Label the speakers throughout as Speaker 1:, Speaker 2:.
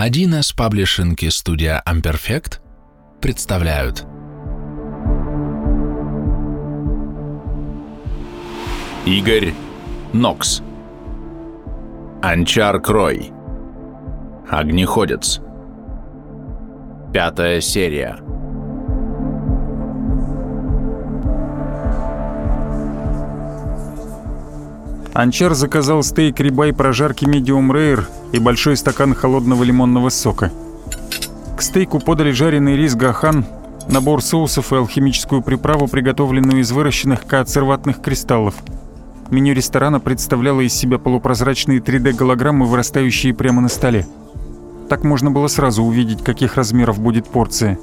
Speaker 1: 1С паблишинг и студия Amperfect представляют. Игорь Нокс. Анчар Крой. Огнеходец. Пятая серия
Speaker 2: Анчар заказал стейк рибай прожарки медиум рейр и большой стакан холодного лимонного сока. К стейку подали жареный рис гахан, набор соусов и алхимическую приправу, приготовленную из выращенных коацерватных кристаллов. Меню ресторана представляло из себя полупрозрачные 3D-голограммы, вырастающие прямо на столе. Так можно было сразу увидеть, каких размеров будет порция.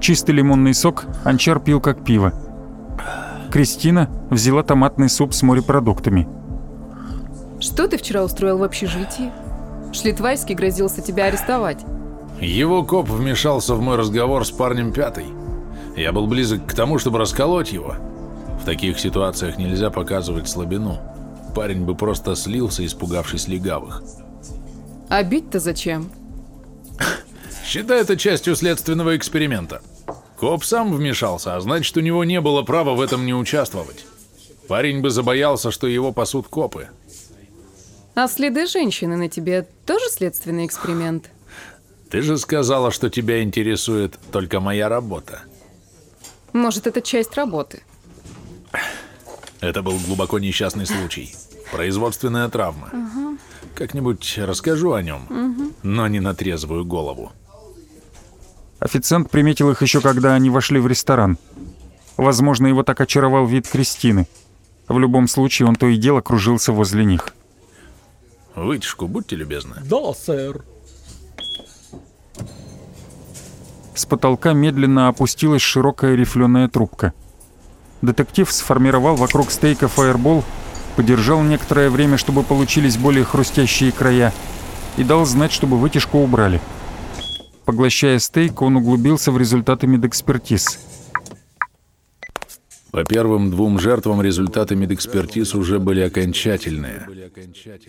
Speaker 2: Чистый лимонный сок Анчар пил как пиво. Кристина взяла томатный суп с морепродуктами.
Speaker 3: Что ты вчера устроил в общежитии? Шлитвайский грозился тебя арестовать.
Speaker 4: Его коп вмешался в мой разговор с парнем пятой. Я был близок к тому, чтобы расколоть его. В таких ситуациях нельзя показывать слабину. Парень бы просто слился, испугавшись легавых.
Speaker 3: А бить-то зачем?
Speaker 4: Считай это частью следственного эксперимента. Коп сам вмешался, а значит, у него не было права в этом не участвовать. Парень бы забоялся, что его пасут копы.
Speaker 3: А следы женщины на тебе тоже следственный эксперимент?
Speaker 4: Ты же сказала, что тебя интересует только моя работа.
Speaker 3: Может, это часть работы?
Speaker 4: Это был глубоко несчастный случай. Производственная травма.
Speaker 3: Угу.
Speaker 4: Как-нибудь расскажу о нем,
Speaker 3: угу.
Speaker 4: но не на трезвую голову.
Speaker 2: Официант приметил их еще когда они вошли в ресторан. Возможно, его так очаровал вид Кристины. В любом случае, он то и дело кружился возле них.
Speaker 4: Вытяжку, будьте любезны.
Speaker 5: Да, сэр.
Speaker 2: С потолка медленно опустилась широкая рифленая трубка. Детектив сформировал вокруг стейка фаербол, подержал некоторое время, чтобы получились более хрустящие края, и дал знать, чтобы вытяжку убрали. Поглощая стейк, он углубился в результаты медэкспертиз.
Speaker 4: По первым двум жертвам результаты медэкспертиз уже были окончательные.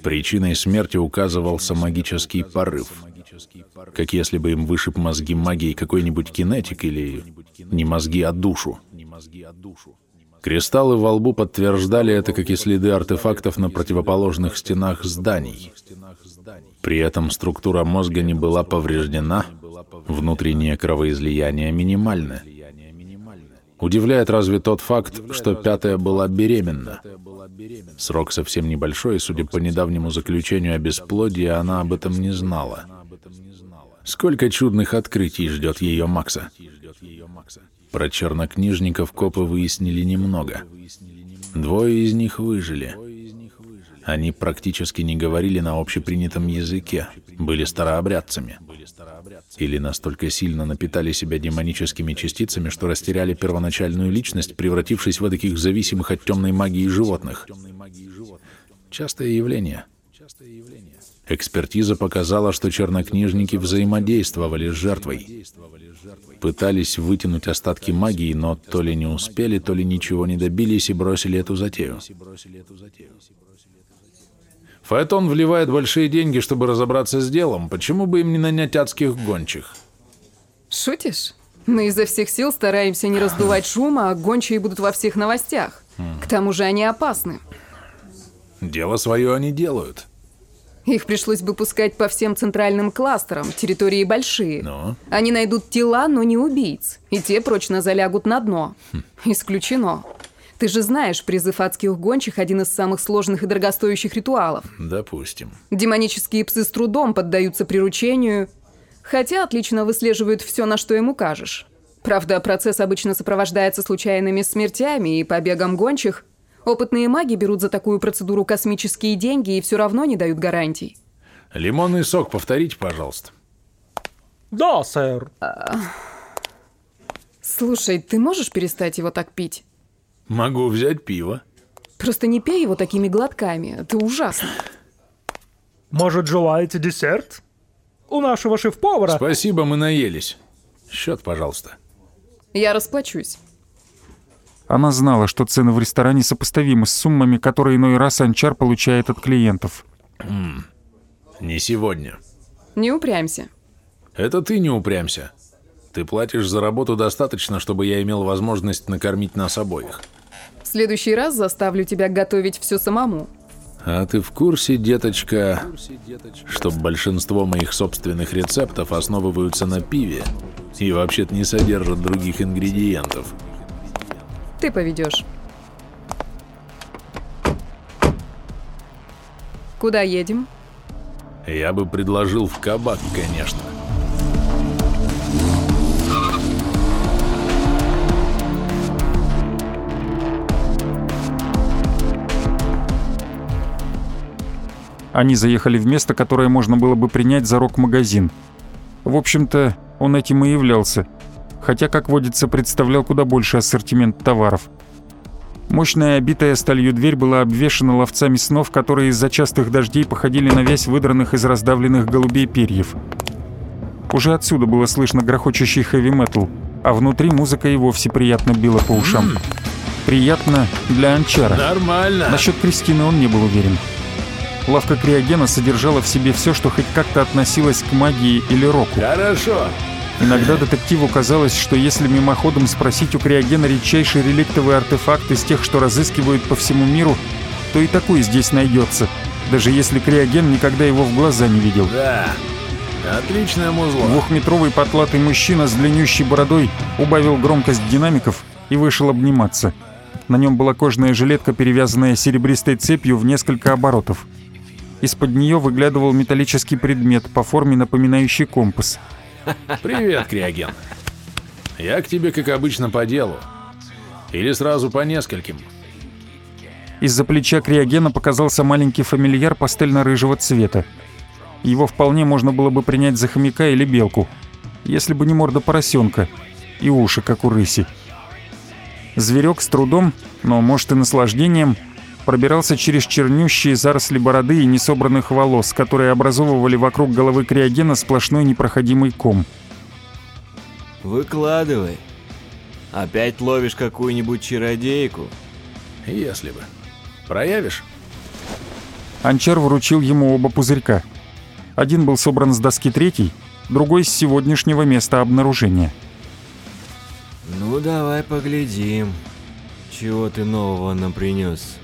Speaker 4: Причиной смерти указывался магический порыв. Как если бы им вышиб мозги магией какой-нибудь кинетик или не мозги, а душу. Кристаллы во лбу подтверждали это, как и следы артефактов на противоположных стенах зданий. При этом структура мозга не была повреждена, внутреннее кровоизлияние минимальное. Удивляет разве тот факт, что пятая была беременна. Срок совсем небольшой, и, судя по недавнему заключению о бесплодии, она об этом не знала. Сколько чудных открытий ждет ее Макса. Про чернокнижников копы выяснили немного. Двое из них выжили. Они практически не говорили на общепринятом языке, были старообрядцами. Или настолько сильно напитали себя демоническими частицами, что растеряли первоначальную личность, превратившись в таких зависимых от темной магии животных. Частое явление. Экспертиза показала, что чернокнижники взаимодействовали с жертвой. Пытались вытянуть остатки магии, но то ли не успели, то ли ничего не добились и бросили эту затею. Фаэтон вливает большие деньги, чтобы разобраться с делом. Почему бы им не нанять адских гончих?
Speaker 3: Шутишь? Мы изо всех сил стараемся не раздувать шума, а гончие будут во всех новостях. К тому же они опасны.
Speaker 4: Дело свое они делают.
Speaker 3: Их пришлось бы пускать по всем центральным кластерам, территории большие.
Speaker 4: Но?
Speaker 3: Они найдут тела, но не убийц. И те прочно залягут на дно. Исключено. Ты же знаешь, призыв адских гончих – один из самых сложных и дорогостоящих ритуалов.
Speaker 4: Допустим.
Speaker 3: Демонические псы с трудом поддаются приручению, хотя отлично выслеживают все, на что им укажешь. Правда, процесс обычно сопровождается случайными смертями и побегом гончих. Опытные маги берут за такую процедуру космические деньги и все равно не дают гарантий.
Speaker 4: Лимонный сок повторите, пожалуйста.
Speaker 5: Да, сэр.
Speaker 3: Слушай, ты можешь перестать его так пить?
Speaker 4: Могу взять пиво.
Speaker 3: Просто не пей его такими глотками. Это ужасно.
Speaker 5: Может, желаете десерт? У нашего шеф-повара...
Speaker 4: Спасибо, мы наелись. Счет, пожалуйста.
Speaker 3: Я расплачусь.
Speaker 2: Она знала, что цены в ресторане сопоставимы с суммами, которые иной раз Анчар получает от клиентов.
Speaker 4: Не сегодня.
Speaker 3: Не упрямься.
Speaker 4: Это ты не упрямся. Ты платишь за работу достаточно, чтобы я имел возможность накормить нас обоих.
Speaker 3: В следующий раз заставлю тебя готовить все самому.
Speaker 4: А ты в курсе, деточка, что большинство моих собственных рецептов основываются на пиве и вообще-то не содержат других ингредиентов?
Speaker 3: Ты поведешь. Куда едем?
Speaker 4: Я бы предложил в кабак, конечно.
Speaker 2: Они заехали в место, которое можно было бы принять за рок-магазин. В общем-то, он этим и являлся, хотя, как водится, представлял куда больше ассортимент товаров. Мощная обитая сталью дверь была обвешана ловцами снов, которые из-за частых дождей походили на вязь выдранных из раздавленных голубей перьев. Уже отсюда было слышно грохочущий хэви-метал, а внутри музыка и вовсе приятно била по ушам. Приятно для Анчара.
Speaker 4: Нормально.
Speaker 2: Насчет Кристины он не был уверен. Лавка Криогена содержала в себе все, что хоть как-то относилось к магии или року.
Speaker 4: Хорошо.
Speaker 2: Иногда детективу казалось, что если мимоходом спросить у Криогена редчайший реликтовый артефакт из тех, что разыскивают по всему миру, то и такой здесь найдется, даже если Криоген никогда его в глаза не видел.
Speaker 4: Да. Отличное музло.
Speaker 2: Двухметровый потлатый мужчина с длиннющей бородой убавил громкость динамиков и вышел обниматься. На нем была кожаная жилетка, перевязанная серебристой цепью в несколько оборотов. Из-под нее выглядывал металлический предмет, по форме напоминающий компас.
Speaker 4: Привет, Криоген. Я к тебе, как обычно, по делу. Или сразу по нескольким.
Speaker 2: Из-за плеча Криогена показался маленький фамильяр пастельно-рыжего цвета. Его вполне можно было бы принять за хомяка или белку, если бы не морда поросенка и уши, как у рыси. Зверек с трудом, но, может, и наслаждением, пробирался через чернющие заросли бороды и несобранных волос, которые образовывали вокруг головы Криогена сплошной непроходимый ком.
Speaker 6: Выкладывай. Опять ловишь какую-нибудь чародейку?
Speaker 4: Если бы. Проявишь?
Speaker 2: Анчар вручил ему оба пузырька. Один был собран с доски третий, другой с сегодняшнего места обнаружения.
Speaker 6: Ну, давай поглядим. Чего ты нового нам принес?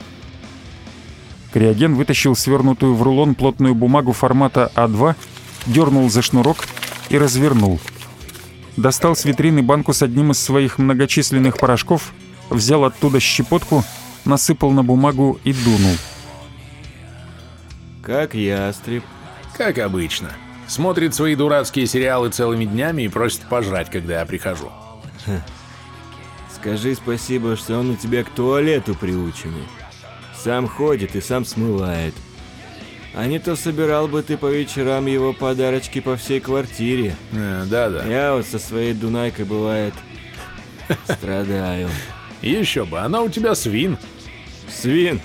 Speaker 2: Криоген вытащил свернутую в рулон плотную бумагу формата А2, дернул за шнурок и развернул. Достал с витрины банку с одним из своих многочисленных порошков, взял оттуда щепотку, насыпал на бумагу и дунул.
Speaker 6: Как ястреб.
Speaker 4: Как обычно. Смотрит свои дурацкие сериалы целыми днями и просит пожрать, когда я прихожу.
Speaker 6: Скажи спасибо, что он у тебя к туалету приученный. Сам ходит и сам смывает. А не то собирал бы ты по вечерам его подарочки по всей квартире.
Speaker 4: Э, Да-да.
Speaker 6: Я вот со своей Дунайкой бывает страдаю.
Speaker 4: Еще бы, она у тебя свин.
Speaker 6: Свин,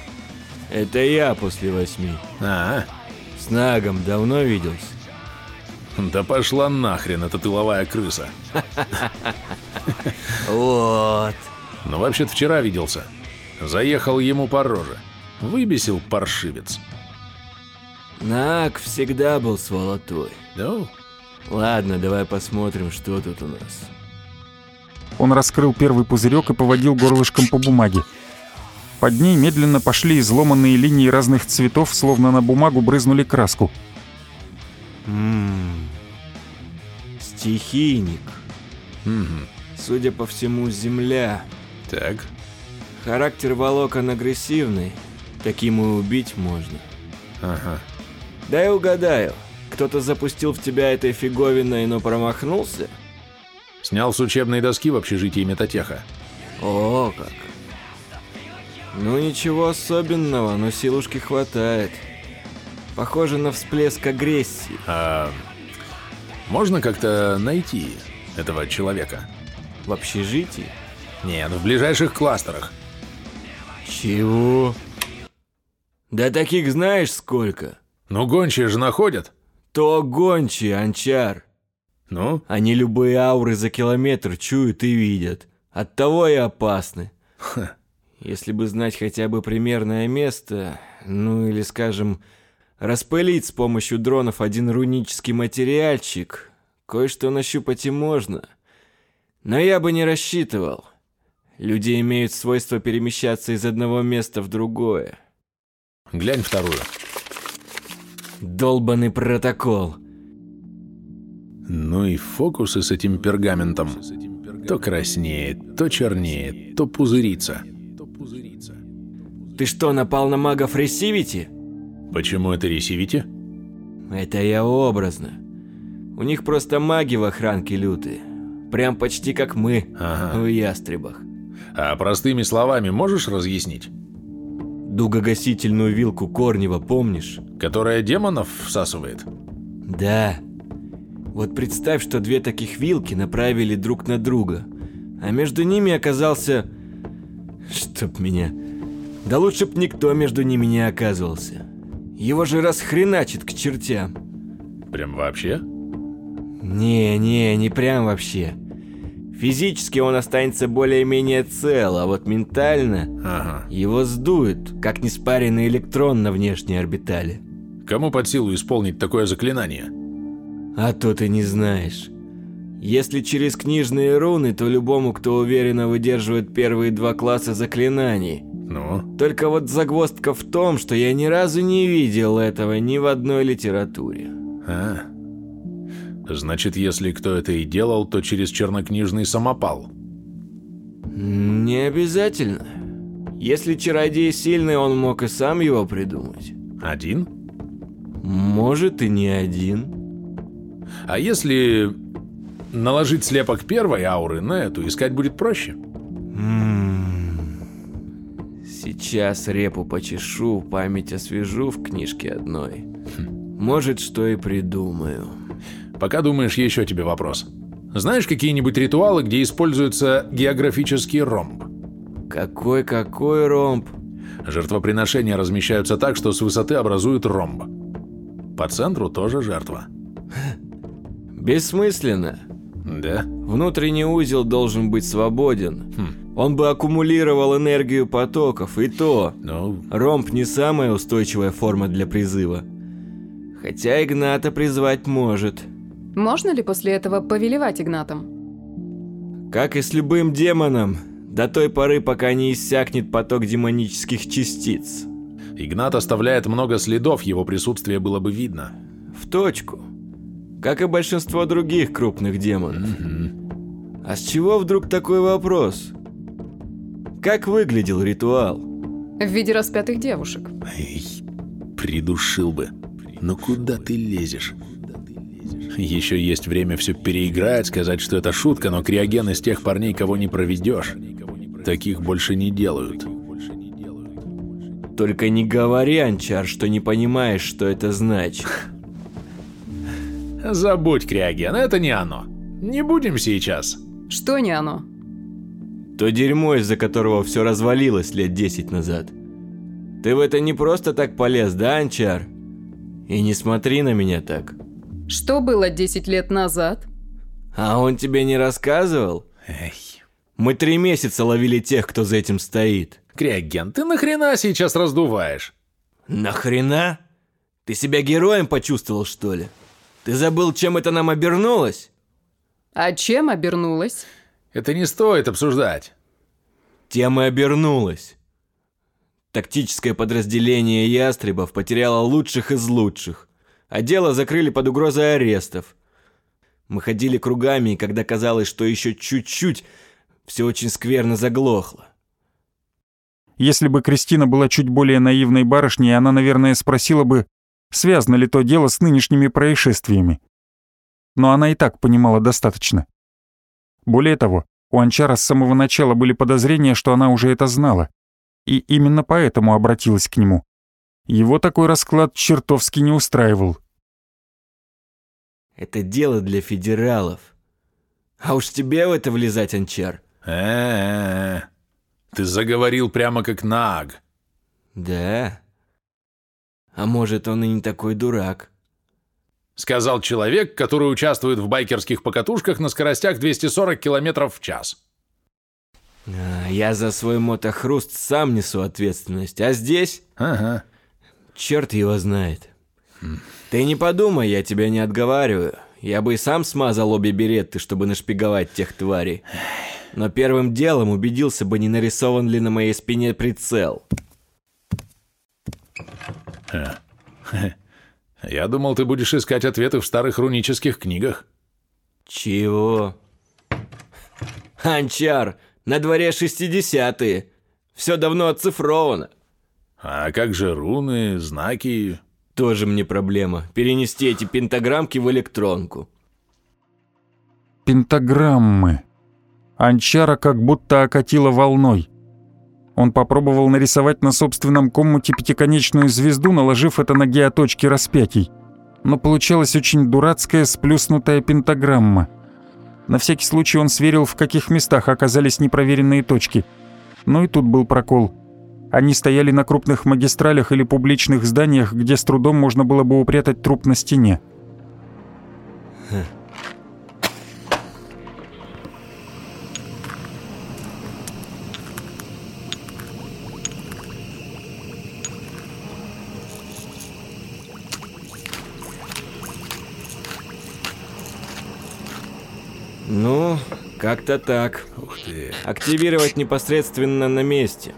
Speaker 6: это я после восьми.
Speaker 4: А,
Speaker 6: С Нагом давно виделся?
Speaker 4: да пошла нахрен эта тыловая крыса.
Speaker 6: Вот.
Speaker 4: Ну, вообще-то вчера виделся. Заехал ему по роже. Выбесил паршивец.
Speaker 6: Наг всегда был сволотой.
Speaker 4: Ну,
Speaker 6: Ладно, давай посмотрим, что тут у нас.
Speaker 2: Он раскрыл первый пузырек и поводил горлышком по бумаге. Под ней медленно пошли изломанные линии разных цветов, словно на бумагу брызнули краску.
Speaker 6: Ммм. Стихийник.
Speaker 4: мгм.
Speaker 6: Судя по всему, земля.
Speaker 4: Так,
Speaker 6: Характер волокон агрессивный. Таким и убить можно.
Speaker 4: ага.
Speaker 6: Дай угадаю. Кто-то запустил в тебя этой фиговиной, но промахнулся?
Speaker 4: Снял с учебной доски в общежитии метатеха.
Speaker 6: О, как. Ну ничего особенного, но силушки хватает. Похоже на всплеск агрессии.
Speaker 4: А можно как-то найти этого человека?
Speaker 6: В общежитии?
Speaker 4: Нет, в ближайших кластерах.
Speaker 6: Чего? Да таких знаешь сколько?
Speaker 4: Ну, гончие же находят.
Speaker 6: То гончие, анчар.
Speaker 4: Ну,
Speaker 6: Они любые ауры за километр чуют и видят. Оттого и опасны. Если бы знать хотя бы примерное место, ну или, скажем, распылить с помощью дронов один рунический материальчик, кое-что нащупать и можно. Но я бы не рассчитывал. Люди имеют свойство перемещаться из одного места в другое.
Speaker 4: Глянь вторую.
Speaker 6: Долбанный протокол.
Speaker 4: Ну и фокусы с этим пергаментом. То краснеет, то чернеет, то пузырится.
Speaker 6: Ты что, напал на магов Ресивити?
Speaker 4: Почему это ресивите?
Speaker 6: Это я образно. У них просто маги в охранке лютые. Прям почти как мы
Speaker 4: Ага.
Speaker 6: в ястребах.
Speaker 4: А простыми словами можешь разъяснить?
Speaker 6: Дугогасительную вилку Корнева помнишь?
Speaker 4: Которая демонов всасывает?
Speaker 6: Да. Вот представь, что две таких вилки направили друг на друга, а между ними оказался... Чтоб меня... Да лучше б никто между ними не оказывался. Его же расхреначит к чертям.
Speaker 4: Прям вообще?
Speaker 6: Не, не, не прям вообще. Физически он останется более-менее цел, а вот ментально
Speaker 4: Ага.
Speaker 6: его сдует, как неспаренный электрон на внешней орбитале.
Speaker 4: Кому под силу исполнить такое заклинание?
Speaker 6: А то ты не знаешь. Если через книжные руны, то любому, кто уверенно выдерживает первые два класса заклинаний.
Speaker 4: Ну,
Speaker 6: Только вот загвоздка в том, что я ни разу не видел этого ни в одной литературе.
Speaker 4: а. Значит, если кто это и делал, то через чернокнижный самопал.
Speaker 6: Не обязательно. Если чародей сильный, он мог и сам его придумать.
Speaker 4: Один?
Speaker 6: Может и не один.
Speaker 4: А если наложить слепок первой ауры на эту, искать будет проще?
Speaker 6: М. Сейчас репу почешу, память освежу в книжке одной. Может, что и придумаю.
Speaker 4: Пока думаешь, еще тебе вопрос. Знаешь какие-нибудь ритуалы, где используется географический ромб?
Speaker 6: Какой-какой ромб?
Speaker 4: Жертвоприношения размещаются так, что с высоты образуют ромб. По центру тоже жертва.
Speaker 6: Бессмысленно.
Speaker 4: Да?
Speaker 6: Внутренний узел должен быть свободен. Он бы аккумулировал энергию потоков, и то.
Speaker 4: Ну,
Speaker 6: Ромб не самая устойчивая форма для призыва. Хотя Игната призвать может.
Speaker 3: Можно ли после этого повелевать Игнатом?
Speaker 6: Как и с любым демоном, до той поры, пока не иссякнет поток демонических частиц.
Speaker 4: Игнат оставляет много следов, его присутствие было бы видно.
Speaker 6: В точку. Как и большинство других крупных демонов. А с чего вдруг такой вопрос? Как выглядел ритуал?
Speaker 3: В виде распятых девушек.
Speaker 4: Эй, придушил бы. Ну куда ты лезешь? Еще есть время все переиграть, сказать, что это шутка, но криоген из тех парней, кого не проведешь. Таких больше не делают.
Speaker 6: Только не говори, Анчар, что не понимаешь, что это значит.
Speaker 4: Забудь криоген, это не оно. Не будем сейчас.
Speaker 3: Что не оно?
Speaker 6: То дерьмо, из-за которого все развалилось лет 10 назад. Ты в это не просто так полез, да, Анчар? И не смотри на меня так.
Speaker 3: Что было 10 лет назад?
Speaker 6: А он тебе не рассказывал?
Speaker 4: Эй,
Speaker 6: Мы три месяца ловили тех, кто за этим стоит.
Speaker 4: криоген, ты нахрена сейчас раздуваешь?
Speaker 6: Нахрена? Ты себя героем почувствовал, что ли? Ты забыл, чем это нам обернулось?
Speaker 3: А чем обернулась?
Speaker 4: Это не стоит обсуждать.
Speaker 6: Тем и обернулось. Тактическое подразделение ястребов потеряло лучших из лучших, а дело закрыли под угрозой арестов. Мы ходили кругами, и когда казалось, что еще чуть-чуть, все очень скверно заглохло.
Speaker 2: Если бы Кристина была чуть более наивной барышней, она, наверное, спросила бы, связано ли то дело с нынешними происшествиями. Но она и так понимала достаточно. Более того, у Анчара с самого начала были подозрения, что она уже это знала, и именно поэтому обратилась к нему. Его такой расклад чертовски не устраивал.
Speaker 6: Это дело для федералов. А уж тебе в это влезать, Анчар.
Speaker 4: Э-э-э. Ты заговорил прямо как Наг.
Speaker 6: Да. А может, он и не такой дурак.
Speaker 4: Сказал человек, который участвует в байкерских покатушках на скоростях 240 километров в час.
Speaker 6: А, я за свой мотохруст сам несу ответственность, а здесь
Speaker 4: Ага.
Speaker 6: черт его знает. Ты не подумай, я тебя не отговариваю. Я бы и сам смазал обе беретты, чтобы нашпиговать тех тварей. Но первым делом убедился бы, не нарисован ли на моей спине прицел.
Speaker 4: Я думал, ты будешь искать ответы в старых рунических книгах.
Speaker 6: Чего? Анчар, на дворе 60-е. Все давно оцифровано.
Speaker 4: А как же руны, знаки?
Speaker 6: Тоже мне проблема. Перенести эти пентаграммки в электронку.
Speaker 2: Пентаграммы. Анчара как будто окатила волной. Он попробовал нарисовать на собственном коммуте пятиконечную звезду, наложив это на геоточки распятий. Но получалась очень дурацкая сплюснутая пентаграмма. На всякий случай он сверил, в каких местах оказались непроверенные точки. Но и тут был прокол. Они стояли на крупных магистралях или публичных зданиях, где с трудом можно было бы упрятать труп на стене.
Speaker 6: Ну, как-то так. Активировать непосредственно на месте.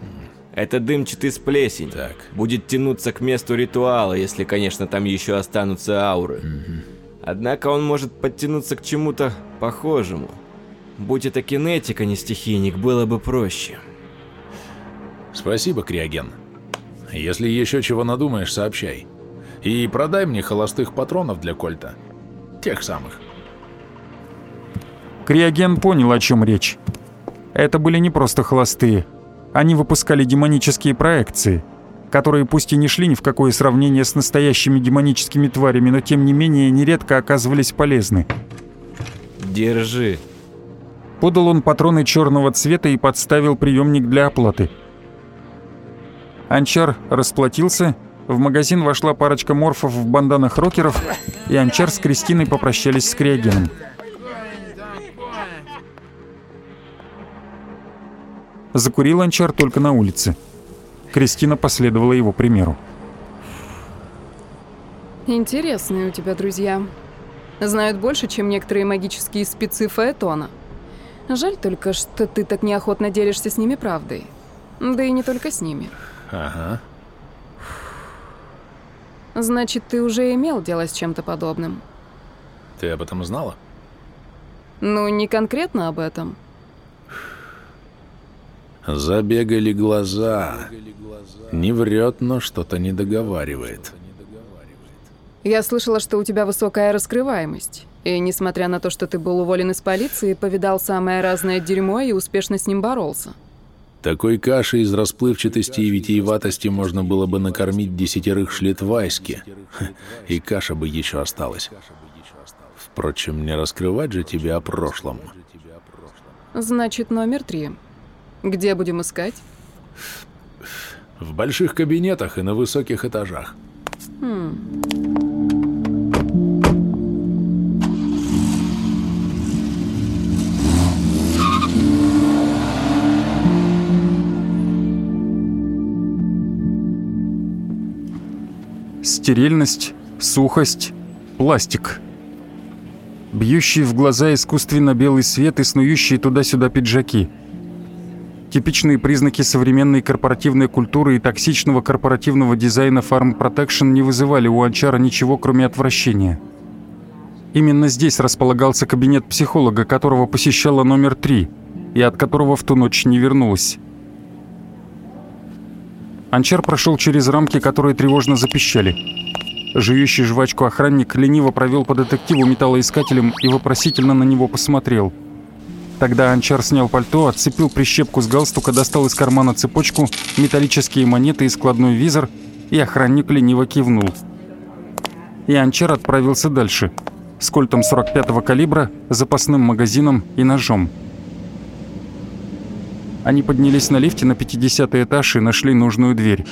Speaker 6: Это дымчатый сплесень.
Speaker 4: Так.
Speaker 6: Будет тянуться к месту ритуала, если, конечно, там еще останутся ауры. Однако он может подтянуться к чему-то похожему. Будь это кинетик, а не стихийник, было бы проще.
Speaker 4: Спасибо, Криоген. Если еще чего надумаешь, сообщай. И продай мне холостых патронов для кольта. Тех самых.
Speaker 2: Криоген понял, о чем речь. Это были не просто холостые. Они выпускали демонические проекции, которые пусть и не шли ни в какое сравнение с настоящими демоническими тварями, но тем не менее нередко оказывались полезны.
Speaker 6: Держи.
Speaker 2: Подал он патроны черного цвета и подставил приемник для оплаты. Анчар расплатился, в магазин вошла парочка морфов в банданах рокеров, и Анчар с Кристиной попрощались с Криогеном. Закурил Анчар только на улице. Кристина последовала его примеру.
Speaker 3: Интересные у тебя друзья. Знают больше, чем некоторые магические спецы Фаэтона. Жаль только, что ты так неохотно делишься с ними правдой. Да и не только с ними.
Speaker 4: Ага.
Speaker 3: Значит, ты уже имел дело с чем-то подобным.
Speaker 4: Ты об этом знала?
Speaker 3: Ну, не конкретно об этом.
Speaker 4: Забегали глаза. Не врет, но что-то не договаривает.
Speaker 3: Я слышала, что у тебя высокая раскрываемость. И несмотря на то, что ты был уволен из полиции, повидал самое разное дерьмо и успешно с ним боролся.
Speaker 4: Такой каши из расплывчатости и витиеватости можно было бы накормить десятерых шлитвайски. И каша бы еще осталась. Впрочем, не раскрывать же тебе о прошлом.
Speaker 3: Значит, номер три. Где будем искать?
Speaker 4: В больших кабинетах и на высоких этажах.
Speaker 2: Стерильность, сухость, пластик. Бьющий в глаза искусственно белый свет и снующие туда-сюда пиджаки. Типичные признаки современной корпоративной культуры и токсичного корпоративного дизайна Farm Protection не вызывали у Анчара ничего, кроме отвращения. Именно здесь располагался кабинет психолога, которого посещала номер три, и от которого в ту ночь не вернулась. Анчар прошел через рамки, которые тревожно запищали. Жующий жвачку охранник лениво провел по детективу металлоискателем и вопросительно на него посмотрел. Тогда Анчар снял пальто, отцепил прищепку с галстука, достал из кармана цепочку, металлические монеты и складной визор, и охранник лениво кивнул. И Анчар отправился дальше, с кольтом 45-го калибра, запасным магазином и ножом. Они поднялись на лифте на 50 этаж и нашли нужную дверь.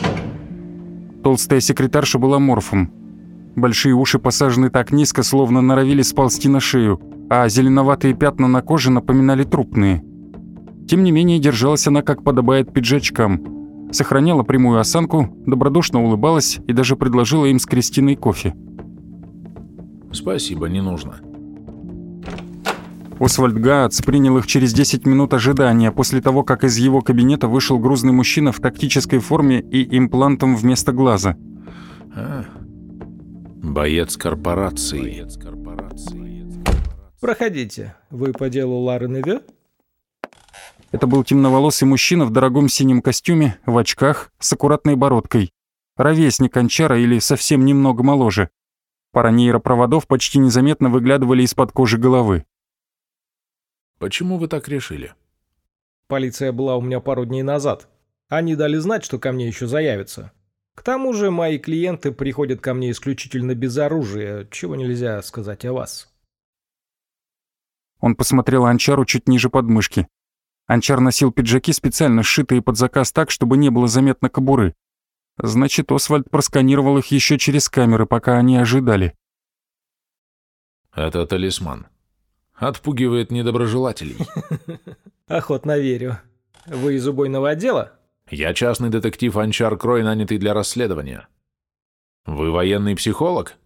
Speaker 2: Толстая секретарша была морфом. Большие уши посажены так низко, словно норовили сползти на шею, а зеленоватые пятна на коже напоминали трупные. Тем не менее, держалась она, как подобает пиджачкам, сохраняла прямую осанку, добродушно улыбалась и даже предложила им с Кристиной кофе.
Speaker 4: Спасибо, не нужно.
Speaker 2: Освальд Гаатс принял их через 10 минут ожидания после того, как из его кабинета вышел грузный мужчина в тактической форме и имплантом вместо глаза.
Speaker 4: А, боец корпорации.
Speaker 5: Проходите. Вы по делу Лары Неве?
Speaker 2: Это был темноволосый мужчина в дорогом синем костюме, в очках, с аккуратной бородкой. Ровесник Анчара или совсем немного моложе. Пара нейропроводов почти незаметно выглядывали из-под кожи головы.
Speaker 4: Почему вы так решили?
Speaker 5: Полиция была у меня пару дней назад. Они дали знать, что ко мне еще заявятся. К тому же мои клиенты приходят ко мне исключительно без оружия, чего нельзя сказать о вас.
Speaker 2: Он посмотрел Анчару чуть ниже подмышки. Анчар носил пиджаки, специально сшитые под заказ так, чтобы не было заметно кобуры. Значит, Освальд просканировал их еще через камеры, пока они ожидали.
Speaker 4: Это талисман. Отпугивает недоброжелателей.
Speaker 5: Охотно верю. Вы из убойного отдела?
Speaker 4: Я частный детектив Анчар Крой, нанятый для расследования. Вы военный психолог?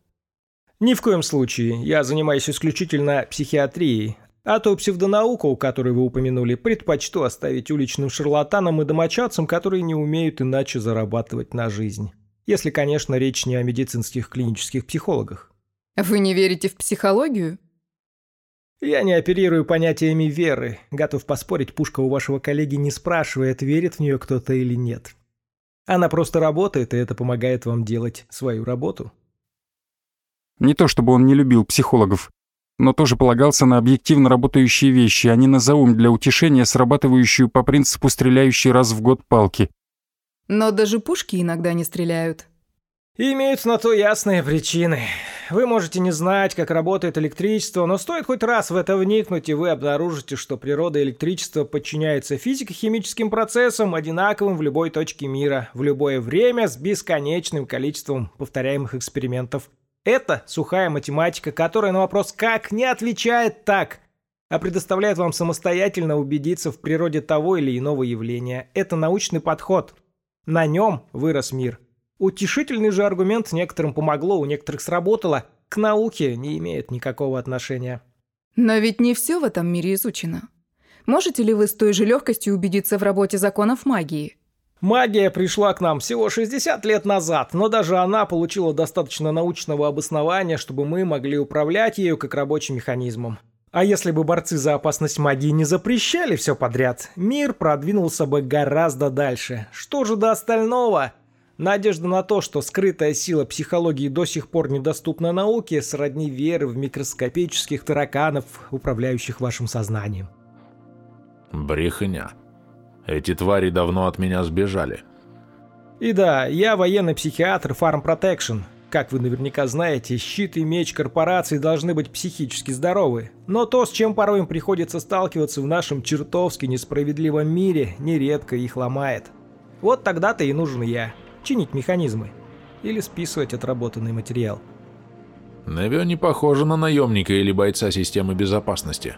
Speaker 5: Ни в коем случае. Я занимаюсь исключительно психиатрией. А ту псевдонауку, которую вы упомянули, предпочту оставить уличным шарлатанам и домочадцам, которые не умеют иначе зарабатывать на жизнь. Если, конечно, речь не о медицинских клинических психологах.
Speaker 3: Вы не верите в психологию?
Speaker 5: Я не оперирую понятиями веры. Готов поспорить, пушка у вашего коллеги не спрашивает, верит в нее кто-то или нет. Она просто работает, и это помогает вам делать свою работу.
Speaker 2: Не то чтобы он не любил психологов, но тоже полагался на объективно работающие вещи, а не на заум для утешения, срабатывающую по принципу стреляющей раз в год палки.
Speaker 3: Но даже пушки иногда не стреляют.
Speaker 5: Имеются на то ясные причины. Вы можете не знать, как работает электричество, но стоит хоть раз в это вникнуть, и вы обнаружите, что природа электричества подчиняется физико-химическим процессам, одинаковым в любой точке мира, в любое время с бесконечным количеством повторяемых экспериментов. Это сухая математика, которая на вопрос «как» не отвечает «так», а предоставляет вам самостоятельно убедиться в природе того или иного явления. Это научный подход. На нем вырос мир. Утешительный же аргумент некоторым помогло, у некоторых сработало. К науке не имеет никакого отношения.
Speaker 3: Но ведь не все в этом мире изучено. Можете ли вы с той же легкостью убедиться в работе законов магии?
Speaker 5: Магия пришла к нам всего 60 лет назад, но даже она получила достаточно научного обоснования, чтобы мы могли управлять ею как рабочим механизмом. А если бы борцы за опасность магии не запрещали все подряд, мир продвинулся бы гораздо дальше. Что же до остального? Надежда на то, что скрытая сила психологии до сих пор недоступна науке, сродни веры в микроскопических тараканов, управляющих вашим сознанием.
Speaker 4: Брехня. Эти твари давно от меня сбежали.
Speaker 5: И да, я военный психиатр Farm Protection. Как вы наверняка знаете, щит и меч корпораций должны быть психически здоровы. Но то, с чем порой им приходится сталкиваться в нашем чертовски несправедливом мире, нередко их ломает. Вот тогда-то и нужен я чинить механизмы или списывать отработанный материал.
Speaker 4: Невё не похожа на наемника или бойца системы безопасности.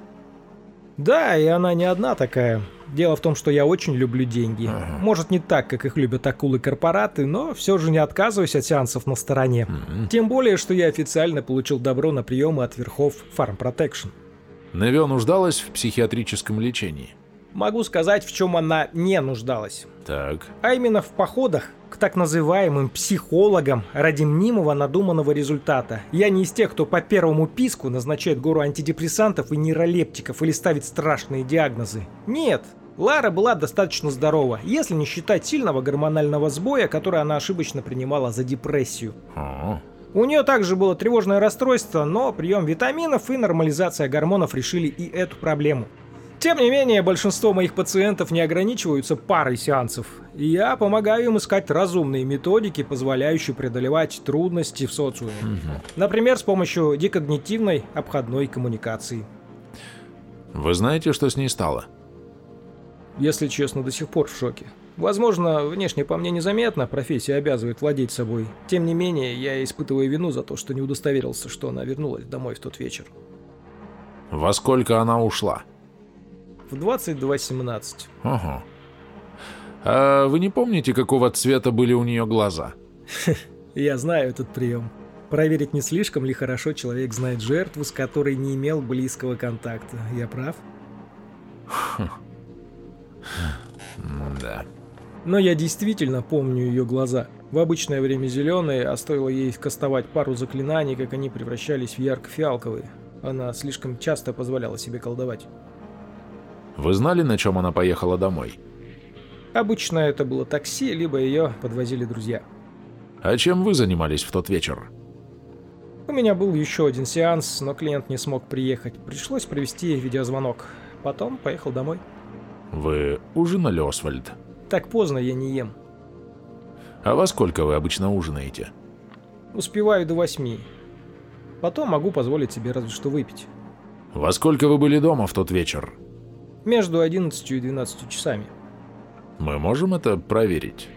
Speaker 5: Да, и она не одна такая. Дело в том, что я очень люблю деньги.
Speaker 4: Ага.
Speaker 5: Может, не так, как их любят акулы-корпораты, но все же не отказываюсь от сеансов на стороне.
Speaker 4: Мгм.
Speaker 5: Тем более, что я официально получил добро на приемы от верхов Farm Protection.
Speaker 4: Невё нуждалась в психиатрическом лечении.
Speaker 5: Могу сказать, в чем она не нуждалась.
Speaker 4: Так,
Speaker 5: А именно в походах к так называемым психологам ради мнимого надуманного результата. Я не из тех, кто по первому писку назначает гору антидепрессантов и нейролептиков или ставит страшные диагнозы. Нет, Лара была достаточно здорова, если не считать сильного гормонального сбоя, который она ошибочно принимала за депрессию.
Speaker 4: О,
Speaker 5: У нее также было тревожное расстройство, но прием витаминов и нормализация гормонов решили и эту проблему. Тем не менее, большинство моих пациентов не ограничиваются парой сеансов. И я помогаю им искать разумные методики, позволяющие преодолевать трудности в социуме. Например, с помощью декогнитивной обходной коммуникации.
Speaker 4: вы знаете, что с ней стало?
Speaker 5: Если честно, до сих пор в шоке. Возможно, внешне по мне незаметно, профессия обязывает владеть собой. Тем не менее, я испытываю вину за то, что не удостоверился, что она вернулась домой в тот вечер.
Speaker 4: Во сколько она ушла?
Speaker 5: В 22.17.
Speaker 4: Ага. А вы не помните, какого цвета были у нее глаза?
Speaker 5: Я знаю этот прием. Проверить, не слишком ли хорошо человек знает жертву, с которой не имел близкого контакта. Я прав?
Speaker 4: Да.
Speaker 5: Но я действительно помню ее глаза. В обычное время зеленые, а стоило ей кастовать пару заклинаний, как они превращались в ярко-фиалковые. Она слишком часто позволяла себе колдовать.
Speaker 4: Вы знали, на чем она поехала домой?
Speaker 5: Обычно это было такси, либо ее подвозили друзья.
Speaker 4: А чем вы занимались в тот вечер?
Speaker 5: У меня был еще один сеанс, но клиент не смог приехать. Пришлось провести видеозвонок. Потом поехал домой.
Speaker 4: Вы ужинали, Освальд?
Speaker 5: Так поздно я не ем.
Speaker 4: А во сколько вы обычно ужинаете?
Speaker 5: Успеваю до восьми. Потом могу позволить себе разве что выпить.
Speaker 4: Во сколько вы были дома в тот вечер?
Speaker 5: Между 11 и 12 часами.
Speaker 4: Мы можем это проверить?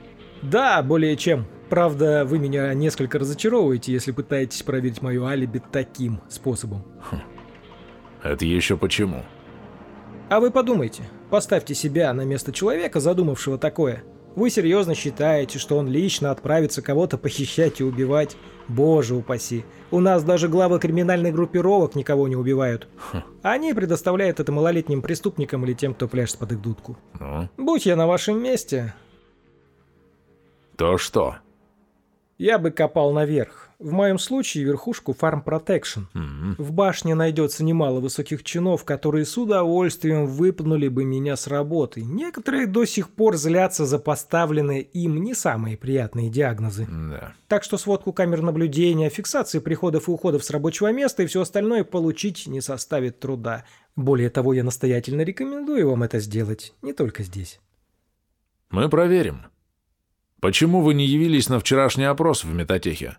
Speaker 5: Да, более чем. Правда, вы меня несколько разочаровываете, если пытаетесь проверить мое алиби таким способом.
Speaker 4: Это еще почему?
Speaker 5: А вы подумайте, поставьте себя на место человека, задумавшего такое. Вы серьезно считаете, что он лично отправится кого-то похищать и убивать? Боже упаси. У нас даже главы криминальных группировок никого не убивают. Они предоставляют это малолетним преступникам или тем, кто пляшет под их дудку.
Speaker 4: Ну,
Speaker 5: Будь я на вашем месте,
Speaker 4: то что?
Speaker 5: я бы копал наверх. В моем случае верхушку Farm Protection.
Speaker 4: М,
Speaker 5: В башне найдется немало высоких чинов, которые с удовольствием выпнули бы меня с работы. Некоторые до сих пор злятся за поставленные им не самые приятные диагнозы.
Speaker 4: Да.
Speaker 5: Так что сводку камер наблюдения, фиксации приходов и уходов с рабочего места и все остальное получить не составит труда. Более того, я настоятельно рекомендую вам это сделать, не только здесь.
Speaker 4: Мы проверим. Почему вы не явились на вчерашний опрос в метатехе?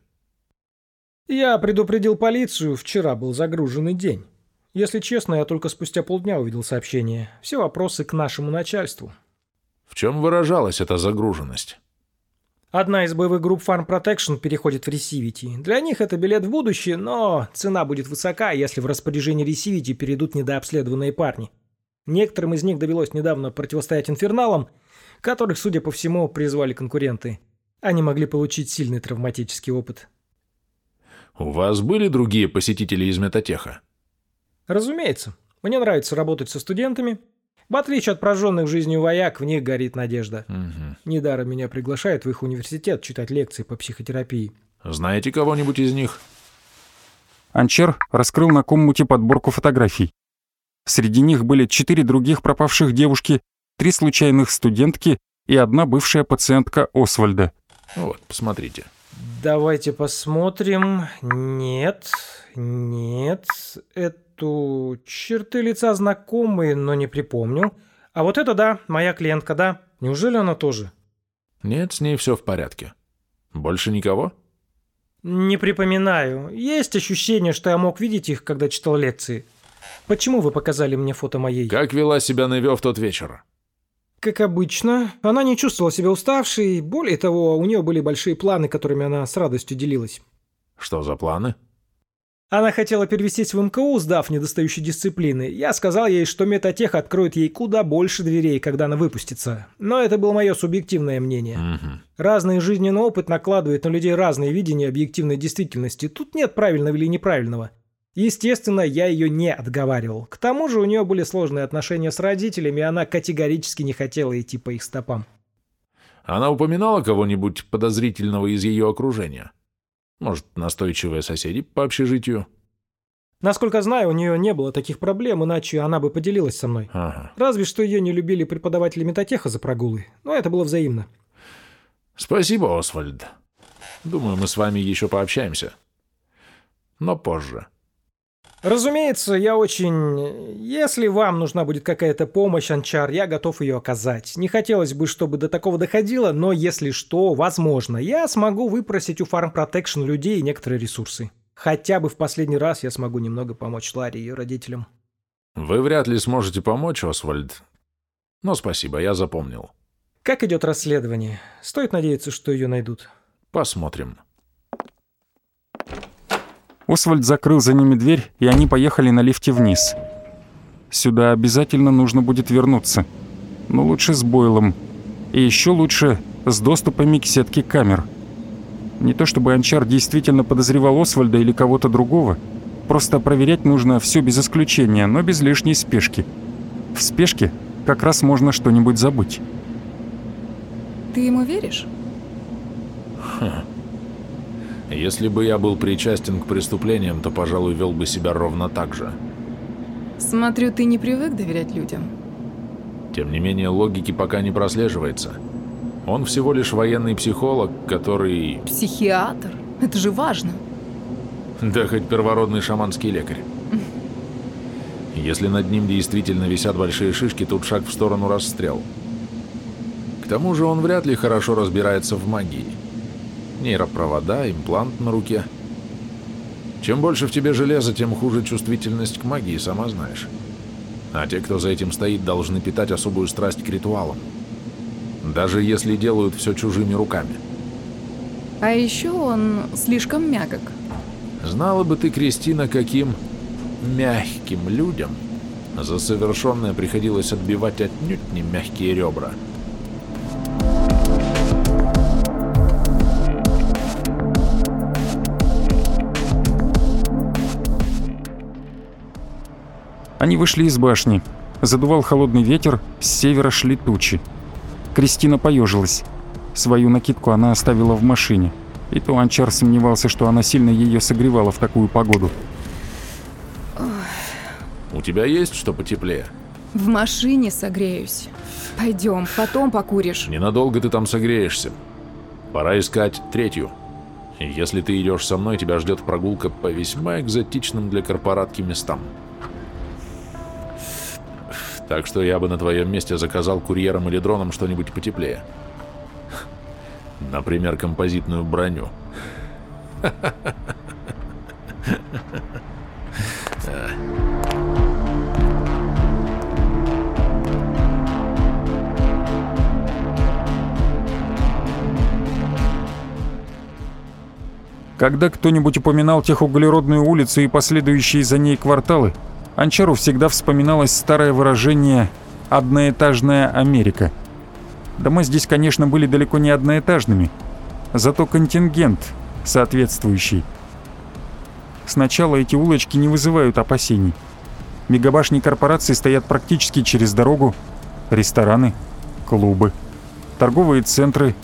Speaker 5: Я предупредил полицию, вчера был загруженный день. Если честно, я только спустя полдня увидел сообщение. Все вопросы к нашему начальству.
Speaker 4: В чем выражалась эта загруженность?
Speaker 5: Одна из боевых групп Farm Protection переходит в Ресивити. Для них это билет в будущее, но цена будет высока, если в распоряжение Ресивити перейдут недообследованные парни. Некоторым из них довелось недавно противостоять инферналам, которых, судя по всему, призвали конкуренты. Они могли получить сильный травматический опыт.
Speaker 4: У вас были другие посетители из метатеха?
Speaker 5: Разумеется, мне нравится работать со студентами. В отличие от прожженных жизнью вояк, в них горит надежда.
Speaker 4: Мгм.
Speaker 5: Недаром меня приглашают в их университет читать лекции по психотерапии.
Speaker 4: Знаете кого-нибудь из них?
Speaker 2: Анчер раскрыл на коммуте подборку фотографий. Среди них были четыре других пропавших девушки, три случайных студентки и одна бывшая пациентка Освальда.
Speaker 4: Вот, посмотрите.
Speaker 5: Давайте посмотрим. Нет, нет. Эту черты лица знакомые, но не припомню. А вот это да, моя клиентка, да. Неужели она тоже?
Speaker 4: Нет, с ней все в порядке. Больше никого?
Speaker 5: Не припоминаю. Есть ощущение, что я мог видеть их, когда читал лекции. Почему вы показали мне фото моей?
Speaker 4: Как вела себя Неве в тот вечер?
Speaker 5: Как обычно, она не чувствовала себя уставшей. Более того, у нее были большие планы, которыми она с радостью делилась.
Speaker 4: Что за планы?
Speaker 5: Она хотела перевестись в МКУ, сдав недостающие дисциплины. Я сказал ей, что метатех откроет ей куда больше дверей, когда она выпустится. Но это было мое субъективное мнение.
Speaker 4: Мгм.
Speaker 5: Разный жизненный опыт накладывает на людей разные видения объективной действительности. Тут нет правильного или неправильного. Естественно, я ее не отговаривал. К тому же у нее были сложные отношения с родителями, и она категорически не хотела идти по их стопам.
Speaker 4: Она упоминала кого-нибудь подозрительного из ее окружения? Может, настойчивые соседи по общежитию?
Speaker 5: Насколько знаю, у нее не было таких проблем, иначе она бы поделилась со мной.
Speaker 4: Ага.
Speaker 5: Разве что ее не любили преподаватели метатеха за прогулы. Но это было взаимно.
Speaker 4: Спасибо, Освальд. Думаю, мы с вами еще пообщаемся. Но позже.
Speaker 5: Разумеется, я очень... Если вам нужна будет какая-то помощь, Анчар, я готов ее оказать. Не хотелось бы, чтобы до такого доходило, но если что, возможно, я смогу выпросить у Farm Protection людей некоторые ресурсы. Хотя бы в последний раз я смогу немного помочь Ларе и ее родителям.
Speaker 4: Вы вряд ли сможете помочь, Освальд. Но спасибо, я запомнил.
Speaker 5: Как идет расследование? Стоит надеяться, что ее найдут.
Speaker 4: Посмотрим.
Speaker 2: Освальд закрыл за ними дверь, и они поехали на лифте вниз. Сюда обязательно нужно будет вернуться. Но лучше с Бойлом. И еще лучше с доступами к сетке камер. Не то чтобы Анчар действительно подозревал Освальда или кого-то другого, просто проверять нужно все без исключения, но без лишней спешки. В спешке как раз можно что-нибудь забыть.
Speaker 3: Ты ему веришь?
Speaker 4: Если бы я был причастен к преступлениям, то, пожалуй, вел бы себя ровно так же.
Speaker 3: Смотрю, ты не привык доверять людям.
Speaker 4: Тем не менее, логики пока не прослеживается. Он всего лишь военный психолог, который...
Speaker 3: Психиатр? Это же важно.
Speaker 4: Да хоть первородный шаманский лекарь. Если над ним действительно висят большие шишки, тут шаг в сторону расстрел. К тому же он вряд ли хорошо разбирается в магии. Нейропровода, имплант на руке. Чем больше в тебе железа, тем хуже чувствительность к магии, сама знаешь. А те, кто за этим стоит, должны питать особую страсть к ритуалам. Даже если делают все чужими руками.
Speaker 3: А еще он слишком мягок.
Speaker 4: Знала бы ты, Кристина, каким мягким людям за совершенное приходилось отбивать отнюдь не мягкие ребра.
Speaker 2: Они вышли из башни. Задувал холодный ветер, с севера шли тучи. Кристина поежилась. Свою накидку она оставила в машине. И то Анчар сомневался, что она сильно ее согревала в такую погоду.
Speaker 4: У тебя есть что потеплее?
Speaker 3: В машине согреюсь. Пойдем, потом покуришь.
Speaker 4: Ненадолго ты там согреешься. Пора искать третью. Если ты идешь со мной, тебя ждет прогулка по весьма экзотичным для корпоратки местам. Так что я бы на твоем месте заказал курьером или дроном что-нибудь потеплее. Например, композитную броню.
Speaker 2: Когда кто-нибудь упоминал техуглеродную улицу и последующие за ней кварталы, Анчару всегда вспоминалось старое выражение «одноэтажная Америка». Дома здесь, конечно, были далеко не одноэтажными, зато контингент соответствующий. Сначала эти улочки не вызывают опасений. Мегабашни корпораций стоят практически через дорогу, рестораны, клубы, торговые центры,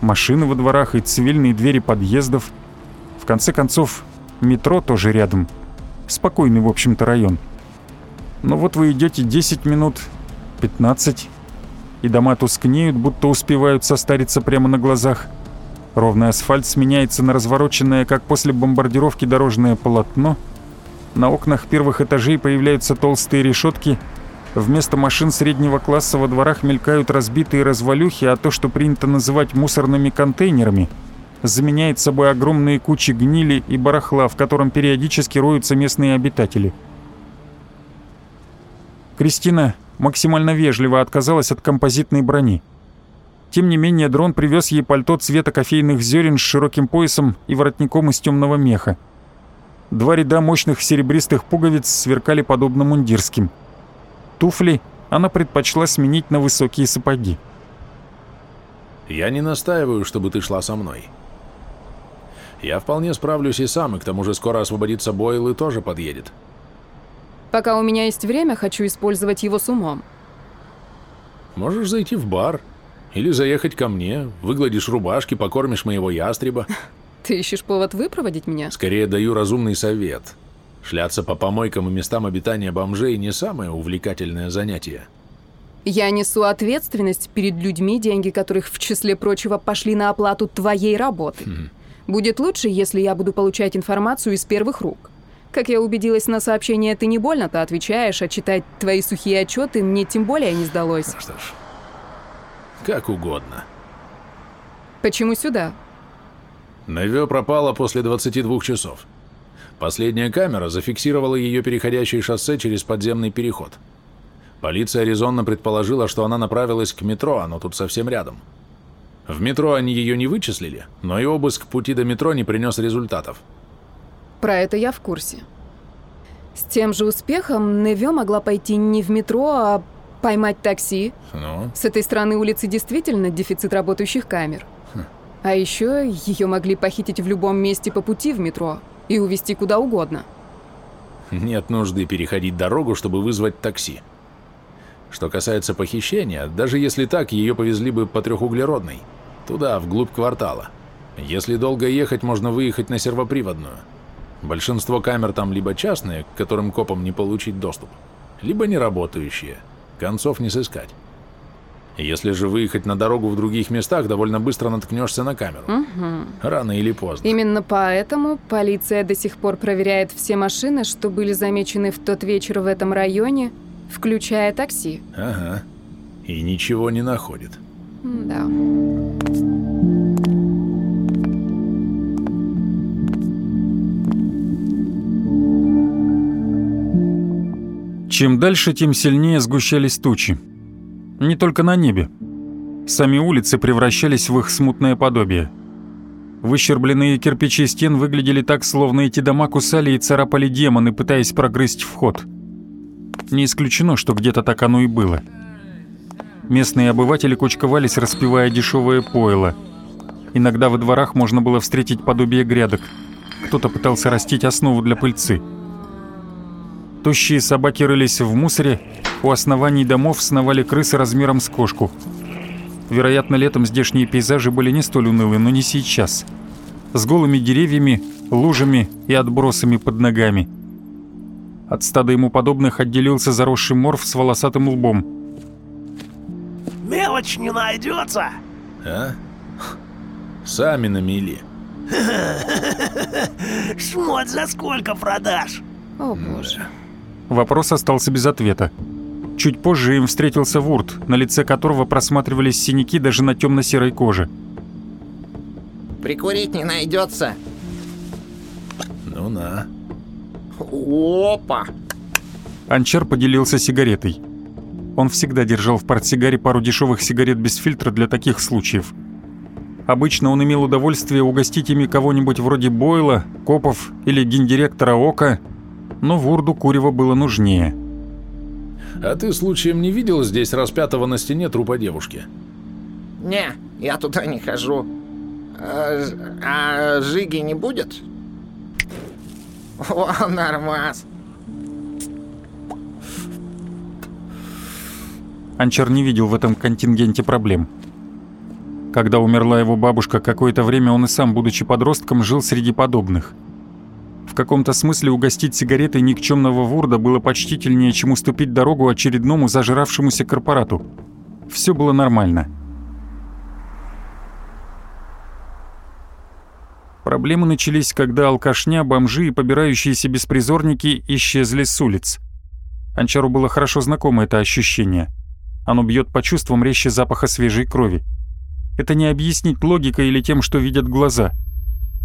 Speaker 2: машины во дворах и цивильные двери подъездов – в конце концов, метро тоже рядом. Спокойный, в общем-то, район. Но вот вы идете 10 минут, 15, и дома тускнеют, будто успевают состариться прямо на глазах. Ровный асфальт сменяется на развороченное, как после бомбардировки, дорожное полотно. На окнах первых этажей появляются толстые решетки. Вместо машин среднего класса во дворах мелькают разбитые развалюхи, а то, что принято называть мусорными контейнерами – заменяет собой огромные кучи гнили и барахла, в котором периодически роются местные обитатели. Кристина максимально вежливо отказалась от композитной брони. Тем не менее, дрон привез ей пальто цвета кофейных зерен с широким поясом и воротником из темного меха. Два ряда мощных серебристых пуговиц сверкали подобно мундирским. Туфли она предпочла сменить на высокие сапоги.
Speaker 4: «Я не настаиваю, чтобы ты шла со мной», я вполне справлюсь и сам, и к тому же скоро освободится Бойл и тоже подъедет.
Speaker 3: Пока у меня есть время, хочу использовать его с умом.
Speaker 4: Можешь зайти в бар. Или заехать ко мне, выгладишь рубашки, покормишь моего ястреба.
Speaker 3: Ты ищешь повод выпроводить меня?
Speaker 4: Скорее даю разумный совет. Шляться по помойкам и местам обитания бомжей не самое увлекательное занятие.
Speaker 3: Я несу ответственность перед людьми, деньги которых, в числе прочего, пошли на оплату твоей работы. Хм. Будет лучше, если я буду получать информацию из первых рук. Как я убедилась на сообщение, ты не больно-то отвечаешь, а читать твои сухие отчеты мне тем более не сдалось.
Speaker 4: Ну что ж, как угодно.
Speaker 3: Почему сюда?
Speaker 4: Навё пропала после 22 часов. Последняя камера зафиксировала ее переходящее шоссе через подземный переход. Полиция резонно предположила, что она направилась к метро, оно тут совсем рядом. В метро они ее не вычислили, но и обыск пути до метро не принес результатов.
Speaker 3: Про это я в курсе. С тем же успехом Неве могла пойти не в метро, а Поймать такси?
Speaker 4: Ну,
Speaker 3: С этой стороны улицы действительно дефицит работающих камер. А еще ее могли похитить в любом месте по пути в метро и увезти куда угодно.
Speaker 4: нет нужды переходить дорогу, чтобы вызвать такси. Что касается похищения, даже если так, ее повезли бы по трехуглеродной. Туда, вглубь квартала. Если долго ехать, можно выехать на сервоприводную. Большинство камер там либо частные, к которым копам не получить доступ, либо неработающие. Концов не сыскать. Если же выехать на дорогу в других местах, довольно быстро наткнешься на камеру. Рано или поздно.
Speaker 3: Именно поэтому полиция до сих пор проверяет все машины, что были замечены в тот вечер в этом районе, включая такси.
Speaker 4: Ага. И ничего не находит.
Speaker 3: Да.
Speaker 2: Чем дальше, тем сильнее сгущались тучи. Не только на небе. Сами улицы превращались в их смутное подобие. Выщербленные кирпичи стен выглядели так, словно эти дома кусали и царапали демоны, пытаясь прогрызть вход. Не исключено, что где-то так оно и было. Местные обыватели кучковались, распивая дешевое пойло. Иногда во дворах можно было встретить подобие грядок. Кто-то пытался растить основу для пыльцы. Тощие собаки рылись в мусоре, у оснований домов сновали крысы размером с кошку. Вероятно, летом здешние пейзажи были не столь унылы, но не сейчас. С голыми деревьями, лужами и отбросами под ногами. От стада ему подобных отделился заросший морф с волосатым лбом.
Speaker 7: Мелочь не найдется.
Speaker 4: А? Сами намели.
Speaker 7: Шмот за сколько продашь?
Speaker 3: О боже.
Speaker 2: Вопрос остался без ответа. Чуть позже им встретился Вурт, на лице которого просматривались синяки даже на темно-серой коже.
Speaker 8: Прикурить не найдется.
Speaker 4: Ну на.
Speaker 8: Опа!
Speaker 2: Анчар поделился сигаретой. Он всегда держал в портсигаре пару дешевых сигарет без фильтра для таких случаев. Обычно он имел удовольствие угостить ими кого-нибудь вроде Бойла, Копов или гендиректора Ока, но Вурду курево было нужнее.
Speaker 4: А ты случаем не видел здесь распятого на стене трупа девушки?
Speaker 8: Не, я туда не хожу. А, а Жиги не будет? О, нормас.
Speaker 2: Анчар не видел в этом контингенте проблем. Когда умерла его бабушка, какое-то время он и сам, будучи подростком, жил среди подобных. В каком-то смысле угостить сигаретой никчемного Вурда было почтительнее, чем уступить дорогу очередному зажравшемуся корпорату. Все было нормально. Проблемы начались, когда алкашня, бомжи и побирающиеся беспризорники исчезли с улиц. Анчару было хорошо знакомо это ощущение. Оно бьет по чувствам резче запаха свежей крови. Это не объяснить логикой или тем, что видят глаза.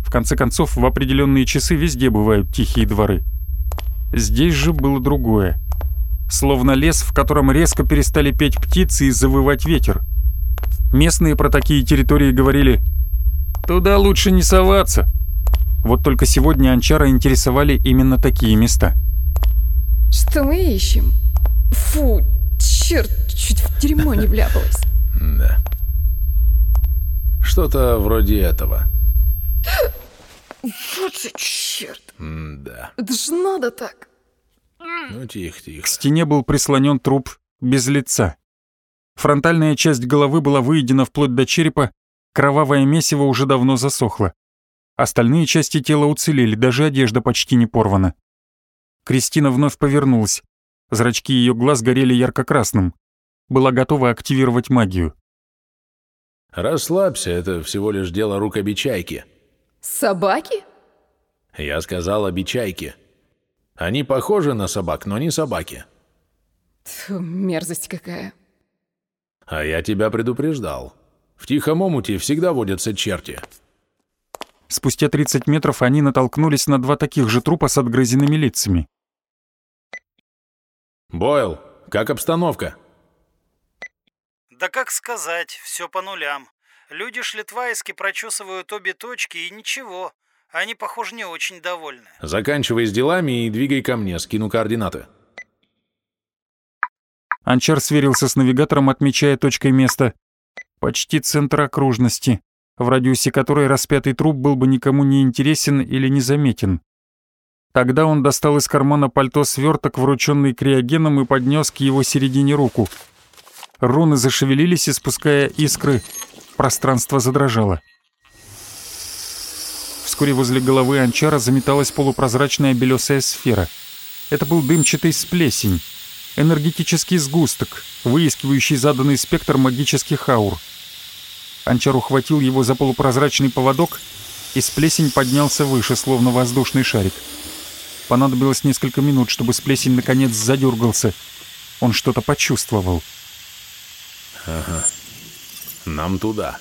Speaker 2: В конце концов, в определенные часы везде бывают тихие дворы. Здесь же было другое. Словно лес, в котором резко перестали петь птицы и завывать ветер. Местные про такие территории говорили «Туда лучше не соваться». Вот только сегодня Анчара интересовали именно такие места.
Speaker 3: Что мы ищем? Фу, черт, чуть в дерьмо не вляпалась.
Speaker 4: Да. Что-то вроде этого.
Speaker 3: Вот же черт.
Speaker 4: Да.
Speaker 3: Это ж надо так.
Speaker 4: Ну тихо, тихо.
Speaker 2: К стене был прислонен труп без лица. Фронтальная часть головы была выедена вплоть до черепа, кровавое месиво уже давно засохло. Остальные части тела уцелели, даже одежда почти не порвана. Кристина вновь повернулась. Зрачки ее глаз горели ярко-красным. Была готова активировать магию.
Speaker 4: Расслабься, это всего лишь дело рук обечайки.
Speaker 3: Собаки?
Speaker 4: Я сказал обечайки. Они похожи на собак, но не собаки.
Speaker 3: Тьфу, мерзость какая.
Speaker 4: А я тебя предупреждал. В тихом омуте всегда водятся черти.
Speaker 2: Спустя 30 метров они натолкнулись на два таких же трупа с отгрызенными лицами.
Speaker 4: Бойл, как обстановка?
Speaker 9: Да как сказать, все по нулям. Люди шлитвайски прочесывают обе точки и ничего. Они, похоже, не очень довольны.
Speaker 4: Заканчивай с делами и двигай ко мне, скину координаты.
Speaker 2: Анчар сверился с навигатором, отмечая точкой место. Почти центр окружности, в радиусе которой распятый труп был бы никому не интересен или незаметен. Тогда он достал из кармана пальто сверток, врученный криогеном, и поднес к его середине руку. Руны зашевелились, испуская искры. Пространство задрожало. Вскоре возле головы Анчара заметалась полупрозрачная белесая сфера. Это был дымчатый сплесень, энергетический сгусток, выискивающий заданный спектр магических аур. Анчар ухватил его за полупрозрачный поводок, и сплесень поднялся выше, словно воздушный шарик. Понадобилось несколько минут, чтобы сплесень наконец задергался. Он что-то почувствовал.
Speaker 4: Ага. Нам туда.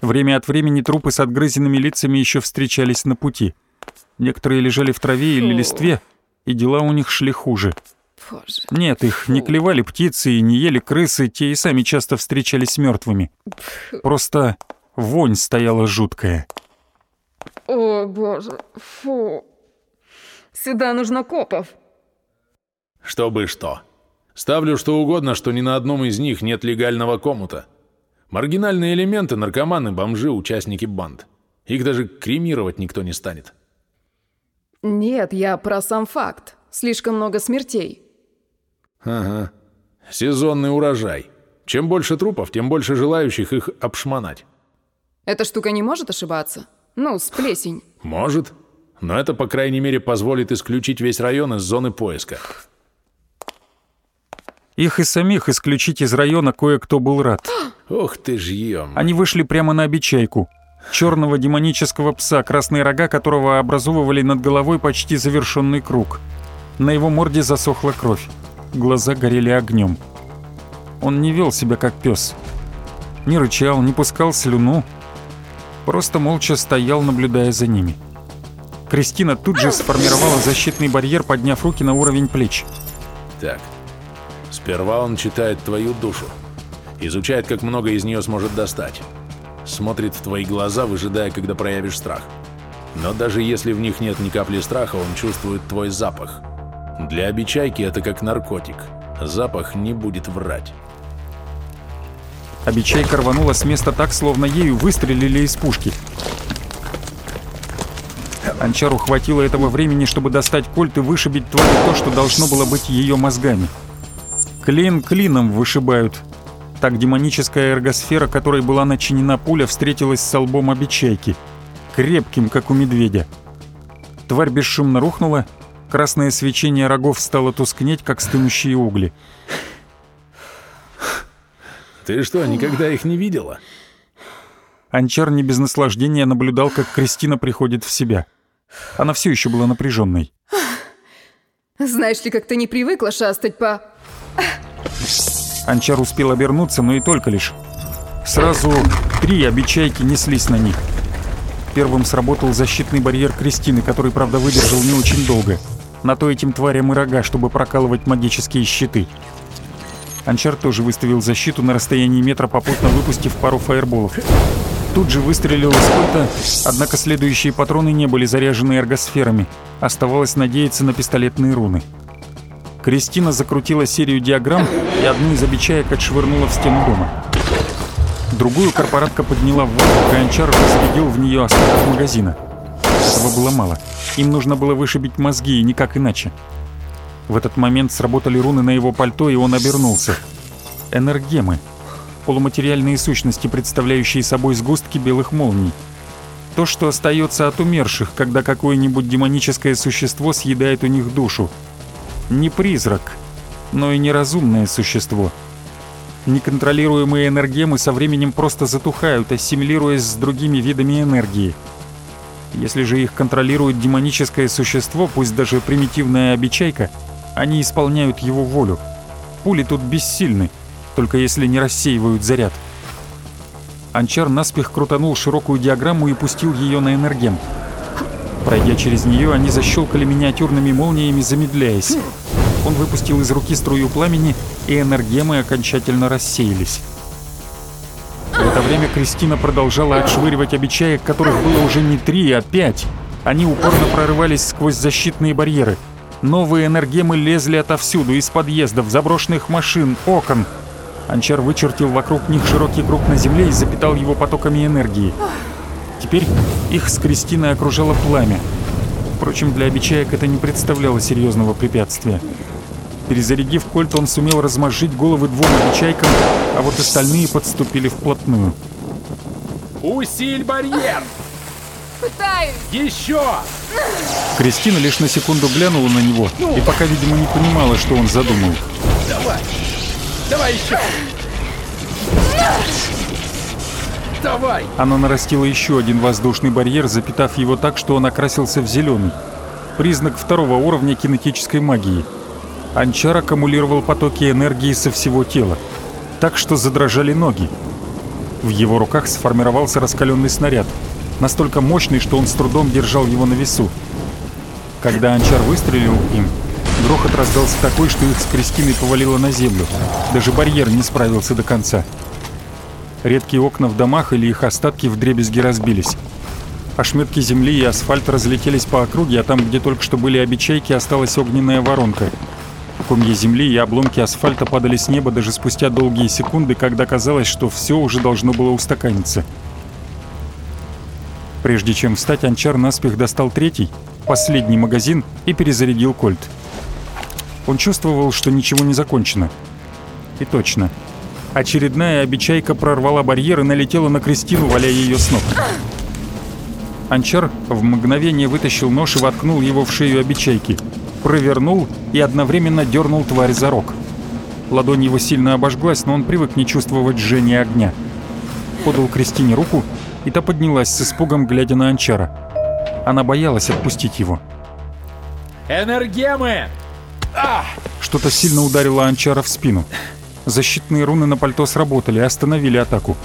Speaker 2: Время от времени трупы с отгрызенными лицами еще встречались на пути. Некоторые лежали в траве или листве, и дела у них шли хуже. Нет, их не клевали птицы и не ели крысы, те и сами часто встречались мертвыми. Просто вонь стояла жуткая.
Speaker 3: О, боже, фу. Сюда нужно копов.
Speaker 4: Чтобы что. Ставлю что угодно, что ни на одном из них нет легального комута. Маргинальные элементы, наркоманы, бомжи, участники банд. Их даже кремировать никто не станет.
Speaker 3: Нет, я про сам факт. Слишком много смертей.
Speaker 4: Ага. Сезонный урожай. Чем больше трупов, тем больше желающих их обшмонать.
Speaker 3: Эта штука не может ошибаться? Ну, с плесень.
Speaker 4: Может. Но это, по крайней мере, позволит исключить весь район из зоны поиска.
Speaker 2: Их и самих исключить из района кое-кто был рад.
Speaker 4: Ох ты ж ем.
Speaker 2: Они вышли прямо на обечайку. Черного демонического пса, красные рога которого образовывали над головой почти завершенный круг. На его морде засохла кровь. Глаза горели огнем. Он не вел себя как пес. Не рычал, не пускал слюну. Просто молча стоял, наблюдая за ними. Кристина тут же сформировала защитный барьер, подняв руки на уровень плеч.
Speaker 4: Так, сперва он читает твою душу. Изучает, как много из нее сможет достать. Смотрит в твои глаза, выжидая, когда проявишь страх. Но даже если в них нет ни капли страха, он чувствует твой запах. Для обечайки это как наркотик. Запах не будет врать.
Speaker 2: Обечайка рванула с места так, словно ею выстрелили из пушки. Анчару хватило этого времени, чтобы достать кольт и вышибить тварь то, что должно было быть ее мозгами. Клин клином вышибают. Так демоническая эргосфера, которой была начинена пуля, встретилась с лбом обечайки. Крепким, как у медведя. Тварь бесшумно рухнула, красное свечение рогов стало тускнеть, как стынущие угли.
Speaker 4: Ты что, никогда их не видела?
Speaker 2: Анчар не без наслаждения наблюдал, как Кристина приходит в себя. Она все еще была напряженной.
Speaker 3: Знаешь ли, как ты не привыкла шастать по...
Speaker 2: Анчар успел обернуться, но и только лишь. Сразу три обечайки неслись на них. Первым сработал защитный барьер Кристины, который, правда, выдержал не очень долго. На то этим тварям и рога, чтобы прокалывать магические щиты. Анчар тоже выставил защиту на расстоянии метра, попутно выпустив пару фаерболов. Тут же выстрелил из кольта, однако следующие патроны не были заряжены эргосферами. Оставалось надеяться на пистолетные руны. Кристина закрутила серию диаграмм и одну из обечаек отшвырнула в стену дома. Другую корпоратка подняла в воздух, и Анчар разрядил в нее остаток магазина. Этого было мало. Им нужно было вышибить мозги, и никак иначе. В этот момент сработали руны на его пальто, и он обернулся. Энергемы полуматериальные сущности, представляющие собой сгустки белых молний. То, что остается от умерших, когда какое-нибудь демоническое существо съедает у них душу. Не призрак, но и неразумное существо. Неконтролируемые энергемы со временем просто затухают, ассимилируясь с другими видами энергии. Если же их контролирует демоническое существо, пусть даже примитивная обечайка, они исполняют его волю. Пули тут бессильны — только если не рассеивают заряд. Анчар наспех крутанул широкую диаграмму и пустил ее на энергем. Пройдя через нее, они защелкали миниатюрными молниями, замедляясь. Он выпустил из руки струю пламени, и энергемы окончательно рассеялись. В это время Кристина продолжала отшвыривать обечаек, которых было уже не три, а пять. Они упорно прорывались сквозь защитные барьеры. Новые энергемы лезли отовсюду, из подъездов, заброшенных машин, окон. Анчар вычертил вокруг них широкий круг на земле и запитал его потоками энергии. Теперь их с Кристиной окружало пламя. Впрочем, для обечаек это не представляло серьезного препятствия. Перезарядив кольт, он сумел размозжить головы двум обечайкам, а вот остальные подступили вплотную.
Speaker 1: Усиль барьер!
Speaker 3: Пытаюсь!
Speaker 1: Еще!
Speaker 2: Кристина лишь на секунду глянула на него и пока, видимо, не понимала, что он задумал.
Speaker 1: Давай! Давай еще! Давай!
Speaker 2: Она нарастила еще один воздушный барьер, запитав его так, что он окрасился в зеленый. Признак второго уровня кинетической магии. Анчар аккумулировал потоки энергии со всего тела, так что задрожали ноги. В его руках сформировался раскаленный снаряд, настолько мощный, что он с трудом держал его на весу. Когда Анчар выстрелил им, грохот раздался такой, что их с Кристиной повалило на землю. Даже барьер не справился до конца. Редкие окна в домах или их остатки вдребезги разбились. Ошметки земли и асфальт разлетелись по округе, а там, где только что были обечайки, осталась огненная воронка. Комья земли и обломки асфальта падали с неба даже спустя долгие секунды, когда казалось, что все уже должно было устаканиться. Прежде чем встать, Анчар наспех достал третий, последний магазин и перезарядил кольт. Он чувствовал, что ничего не закончено. И точно. Очередная обечайка прорвала барьер и налетела на Кристину, валяя ее с ног. Анчар в мгновение вытащил нож и воткнул его в шею обечайки. Провернул и одновременно дернул тварь за рог. Ладонь его сильно обожглась, но он привык не чувствовать жжения огня. Подал Кристине руку, и та поднялась с испугом, глядя на Анчара. Она боялась отпустить его.
Speaker 1: Энергемы! А!
Speaker 2: Что-то сильно ударило Анчара в спину. Защитные руны на пальто сработали и остановили атаку.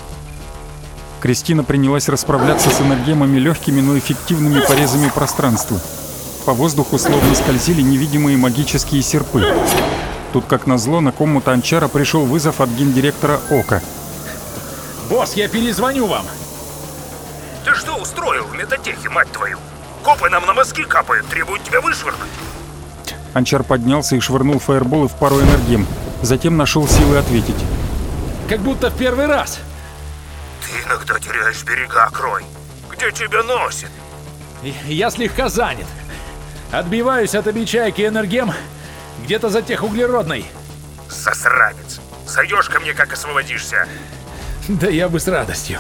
Speaker 2: Кристина принялась расправляться с энергемами легкими, но эффективными порезами пространства. По воздуху словно скользили невидимые магические серпы. Тут, как назло, на комнату Анчара пришел вызов от гендиректора Ока.
Speaker 1: Босс, я перезвоню вам!
Speaker 10: Ты что устроил в метатехе, мать твою? Копы нам на мозги капают, требуют тебя вышвырнуть.
Speaker 2: Анчар поднялся и швырнул фаерболы в пару энергем. Затем нашел силы ответить.
Speaker 1: Как будто в первый раз.
Speaker 10: Ты иногда теряешь берега, Крой. Где тебя носит?
Speaker 1: Я слегка занят. Отбиваюсь от обечайки энергем где-то за тех углеродной.
Speaker 10: Засранец. Зайдешь ко мне, как освободишься.
Speaker 1: Да я бы с радостью.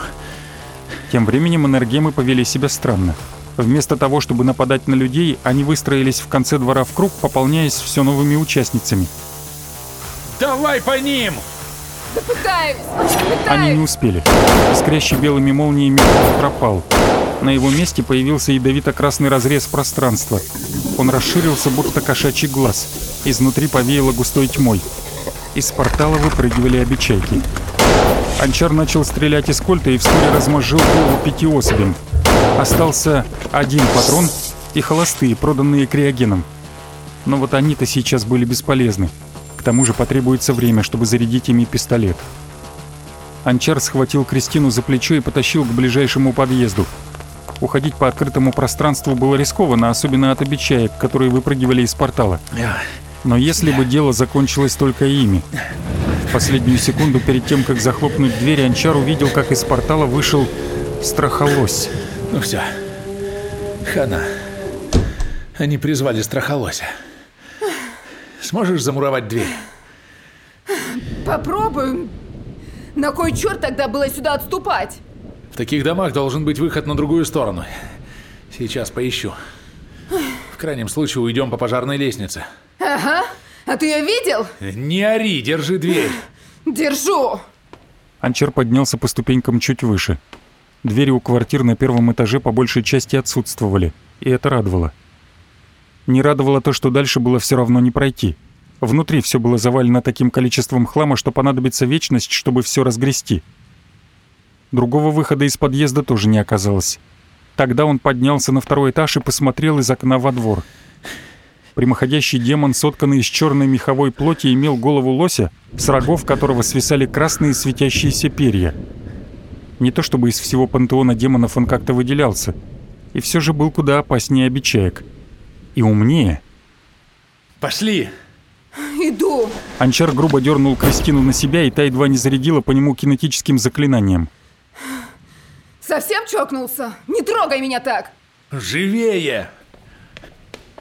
Speaker 2: Тем временем энергемы повели себя странно. Вместо того, чтобы нападать на людей, они выстроились в конце двора в круг, пополняясь все новыми участницами.
Speaker 1: Давай по ним!
Speaker 3: Да пытаюсь!
Speaker 2: Они не
Speaker 3: Пытаюсь!
Speaker 2: успели. Искрящий белыми молниями пропал. На его месте появился ядовито-красный разрез пространства. Он расширился, будто кошачий глаз. Изнутри повеяло густой тьмой. Из портала выпрыгивали обечайки. Анчар начал стрелять из кольта и вскоре размозжил голову пяти особям. Остался один патрон и холостые, проданные криогеном. Но вот они-то сейчас были бесполезны. К тому же потребуется время, чтобы зарядить ими пистолет. Анчар схватил Кристину за плечо и потащил к ближайшему подъезду. Уходить по открытому пространству было рискованно, особенно от обечаек, которые выпрыгивали из портала. Но если бы дело закончилось только ими. В последнюю секунду перед тем, как захлопнуть дверь, Анчар увидел, как из портала вышел страхолось.
Speaker 1: Ну все. Хана. Они призвали страхолося. Сможешь замуровать дверь?
Speaker 3: Попробуем. На кой черт тогда было сюда отступать?
Speaker 1: В таких домах должен быть выход на другую сторону. Сейчас поищу. В крайнем случае уйдем по пожарной лестнице.
Speaker 3: Ага. А ты ее видел?
Speaker 1: Не ори, держи дверь.
Speaker 3: Держу.
Speaker 2: Анчар поднялся по ступенькам чуть выше. Двери у квартир на первом этаже по большей части отсутствовали, и это радовало. Не радовало то, что дальше было все равно не пройти. Внутри все было завалено таким количеством хлама, что понадобится вечность, чтобы все разгрести. Другого выхода из подъезда тоже не оказалось. Тогда он поднялся на второй этаж и посмотрел из окна во двор. Прямоходящий демон, сотканный из черной меховой плоти, имел голову лося, с рогов которого свисали красные светящиеся перья. Не то чтобы из всего пантеона демонов он как-то выделялся, и все же был куда опаснее обечаек. И умнее.
Speaker 1: Пошли!
Speaker 3: Иду.
Speaker 2: Анчар грубо дернул Кристину на себя, и та едва не зарядила по нему кинетическим заклинанием.
Speaker 3: Совсем чокнулся? Не трогай меня так!
Speaker 1: Живее!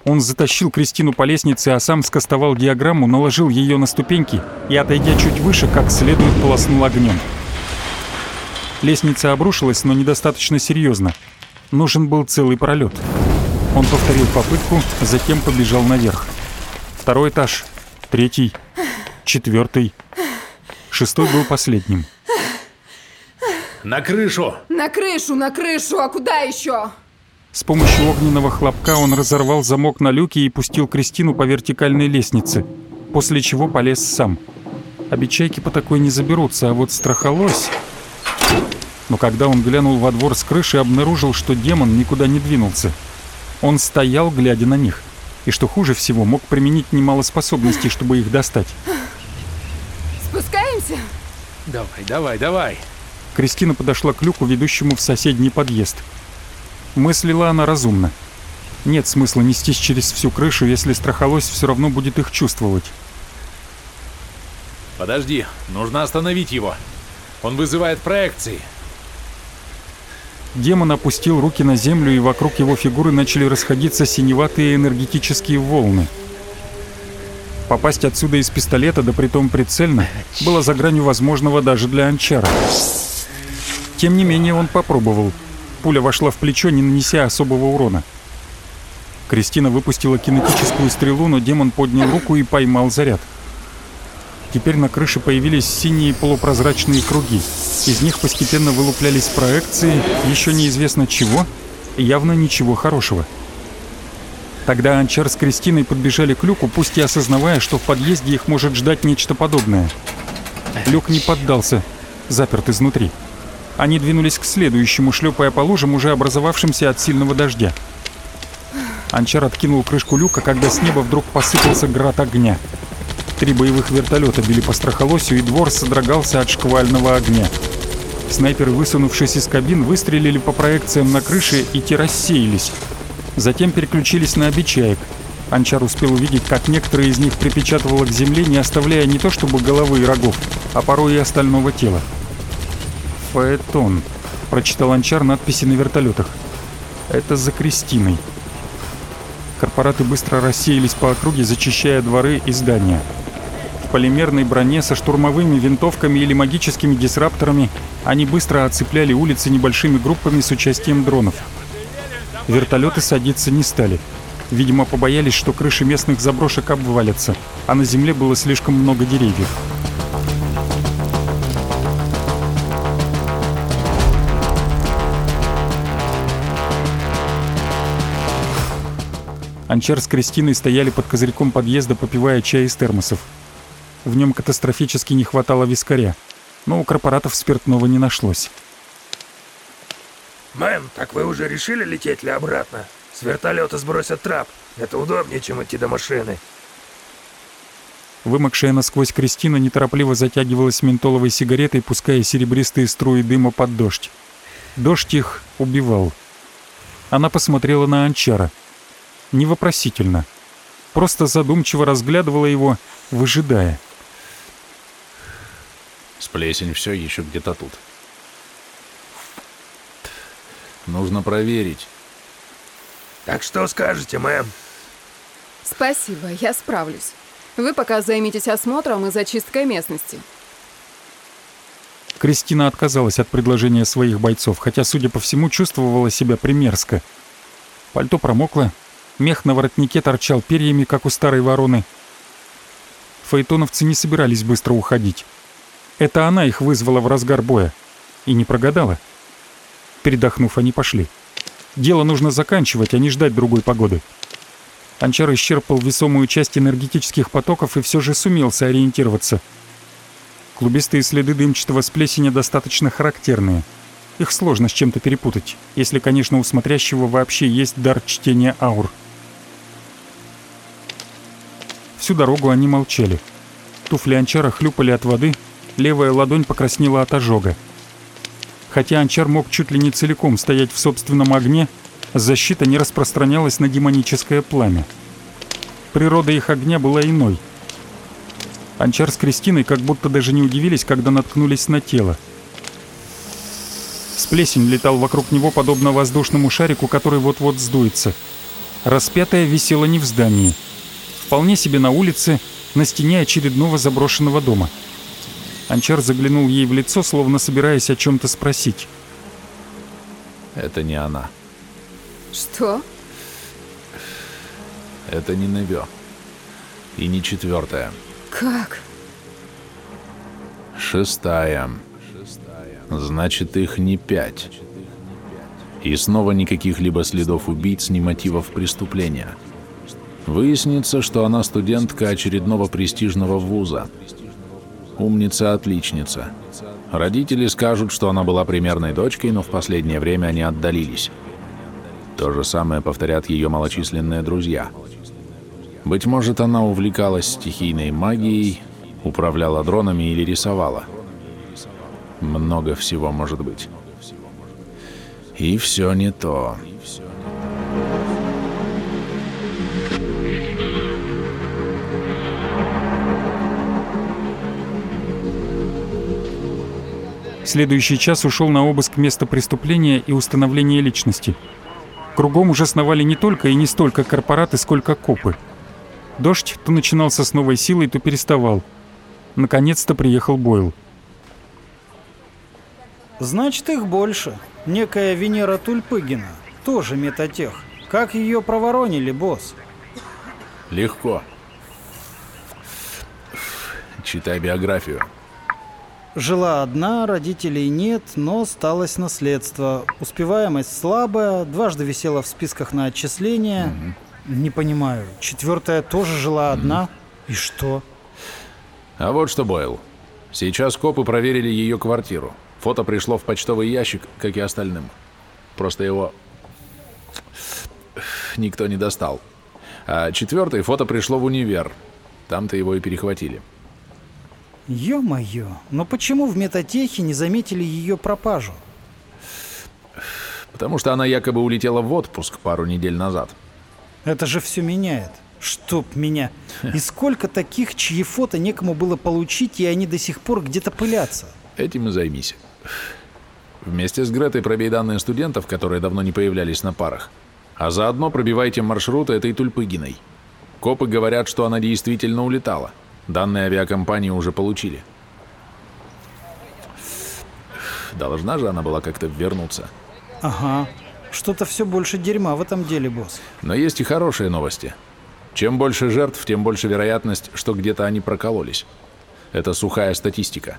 Speaker 2: Он затащил Кристину по лестнице, а сам скостовал диаграмму, наложил ее на ступеньки и, отойдя чуть выше, как следует полоснул огнем. Лестница обрушилась, но недостаточно серьезно. Нужен был целый пролет. Он повторил попытку, затем побежал наверх. Второй этаж, третий, четвертый, шестой был последним.
Speaker 1: На крышу!
Speaker 3: На крышу, на крышу, а куда еще?
Speaker 2: С помощью огненного хлопка он разорвал замок на люке и пустил Кристину по вертикальной лестнице, после чего полез сам. Обечайки по такой не заберутся, а вот страхолось... Но когда он глянул во двор с крыши, обнаружил, что демон никуда не двинулся. Он стоял, глядя на них. И что хуже всего, мог применить немало способностей, чтобы их достать.
Speaker 3: Спускаемся?
Speaker 1: Давай, давай, давай.
Speaker 2: Кристина подошла к люку, ведущему в соседний подъезд. Мыслила она разумно. Нет смысла нестись через всю крышу, если страхолось все равно будет их чувствовать.
Speaker 1: Подожди, нужно остановить его. Он вызывает проекции.
Speaker 2: Демон опустил руки на землю, и вокруг его фигуры начали расходиться синеватые энергетические волны. Попасть отсюда из пистолета, да притом прицельно, было за гранью возможного даже для Анчара. Тем не менее, он попробовал. Пуля вошла в плечо, не нанеся особого урона. Кристина выпустила кинетическую стрелу, но демон поднял руку и поймал заряд. Теперь на крыше появились синие полупрозрачные круги. Из них постепенно вылуплялись проекции, еще неизвестно чего, явно ничего хорошего. Тогда Анчар с Кристиной подбежали к люку, пусть и осознавая, что в подъезде их может ждать нечто подобное. Люк не поддался, заперт изнутри. Они двинулись к следующему, шлепая по лужам, уже образовавшимся от сильного дождя. Анчар откинул крышку люка, когда с неба вдруг посыпался град огня. Три боевых вертолета били по страхолосью, и двор содрогался от шквального огня. Снайперы, высунувшись из кабин, выстрелили по проекциям на крыше, и те рассеялись. Затем переключились на обечаек. Анчар успел увидеть, как некоторые из них припечатывало к земле, не оставляя не то чтобы головы и рогов, а порой и остального тела. «Фаэтон», — прочитал Анчар надписи на вертолетах. «Это за Кристиной». Корпораты быстро рассеялись по округе, зачищая дворы и здания. Полимерной броне со штурмовыми винтовками или магическими дисрапторами они быстро оцепляли улицы небольшими группами с участием дронов. Вертолеты садиться не стали. Видимо, побоялись, что крыши местных заброшек обвалятся, а на земле было слишком много деревьев. Анчар с Кристиной стояли под козырьком подъезда, попивая чай из термосов. В нем катастрофически не хватало вискаря, но у корпоратов спиртного не нашлось.
Speaker 10: Мэм, так вы уже решили лететь ли обратно? С вертолета сбросят трап. Это удобнее, чем идти до машины.
Speaker 2: Вымокшая насквозь Кристина неторопливо затягивалась ментоловой сигаретой, пуская серебристые струи дыма под дождь. Дождь их убивал. Она посмотрела на Анчара. Не вопросительно. Просто задумчиво разглядывала его, выжидая.
Speaker 4: Сплесень все еще где-то тут. Нужно проверить.
Speaker 10: Так что скажете, мэм?
Speaker 3: Спасибо, я справлюсь. Вы пока займитесь осмотром и зачисткой местности.
Speaker 2: Кристина отказалась от предложения своих бойцов, хотя, судя по всему, чувствовала себя примерзко. Пальто промокло, мех на воротнике торчал перьями, как у старой вороны. Фаэтоновцы не собирались быстро уходить. Это она их вызвала в разгар боя. И не прогадала. Передохнув, они пошли. Дело нужно заканчивать, а не ждать другой погоды. Анчар исчерпал весомую часть энергетических потоков и все же сумел сориентироваться. Клубистые следы дымчатого сплесеня достаточно характерные. Их сложно с чем-то перепутать, если, конечно, у смотрящего вообще есть дар чтения аур. Всю дорогу они молчали. Туфли Анчара хлюпали от воды, левая ладонь покраснела от ожога. Хотя Анчар мог чуть ли не целиком стоять в собственном огне, защита не распространялась на демоническое пламя. природа их огня была иной. Анчар с Кристиной как будто даже не удивились, когда наткнулись на тело. Сплесень летал вокруг него, подобно воздушному шарику, который вот-вот сдуется. Распятая висела не в здании. Вполне себе на улице, на стене очередного заброшенного дома. Анчар заглянул ей в лицо, словно собираясь о чем-то спросить.
Speaker 4: Это не она.
Speaker 3: Что?
Speaker 4: Это не Невё. И не четвертая.
Speaker 3: Как?
Speaker 4: Шестая. Значит, их не пять. И снова никаких либо следов убийц, ни мотивов преступления. Выяснится, что она студентка очередного престижного вуза. Умница-отличница. Родители скажут, что она была примерной дочкой, но в последнее время они отдалились. То же самое повторят ее малочисленные друзья. Быть может, она увлекалась стихийной магией, управляла дронами или рисовала. Много всего может быть. И все не то.
Speaker 2: Следующий час ушел на обыск места преступления и установление личности. Кругом уже сновали не только и не столько корпораты, сколько копы. Дождь то начинался с новой силой, то переставал. Наконец-то приехал Бойл.
Speaker 11: Значит, их больше. Некая Венера Тульпыгина, тоже метатех. Как ее проворонили, босс?
Speaker 4: Легко. Читай биографию.
Speaker 11: Жила одна, родителей нет, но осталось наследство. Успеваемость слабая, дважды висела в списках на отчисления. Угу. Не понимаю, четвертая тоже жила одна. Угу. И что?
Speaker 4: А вот что, Бойл. Сейчас копы проверили ее квартиру. Фото пришло в почтовый ящик, как и остальным. Просто его никто не достал. А четвертое фото пришло в универ. Там-то его и перехватили.
Speaker 11: Ё-моё, но почему в метатехе не заметили ее пропажу?
Speaker 4: Потому что она якобы улетела в отпуск пару недель назад.
Speaker 11: Это же все меняет. Чтоб меня. И сколько таких, чьи фото некому было получить, и они до сих пор где-то пылятся?
Speaker 4: Этим и займись. Вместе с Гретой пробей данные студентов, которые давно не появлялись на парах. А заодно пробивайте маршруты этой Тульпыгиной. Копы говорят, что она действительно улетала. Данные авиакомпании уже получили. Должна же она была как-то вернуться.
Speaker 11: Ага. Что-то все больше дерьма в этом деле, босс.
Speaker 4: Но есть и хорошие новости. Чем больше жертв, тем больше вероятность, что где-то они прокололись. Это сухая статистика.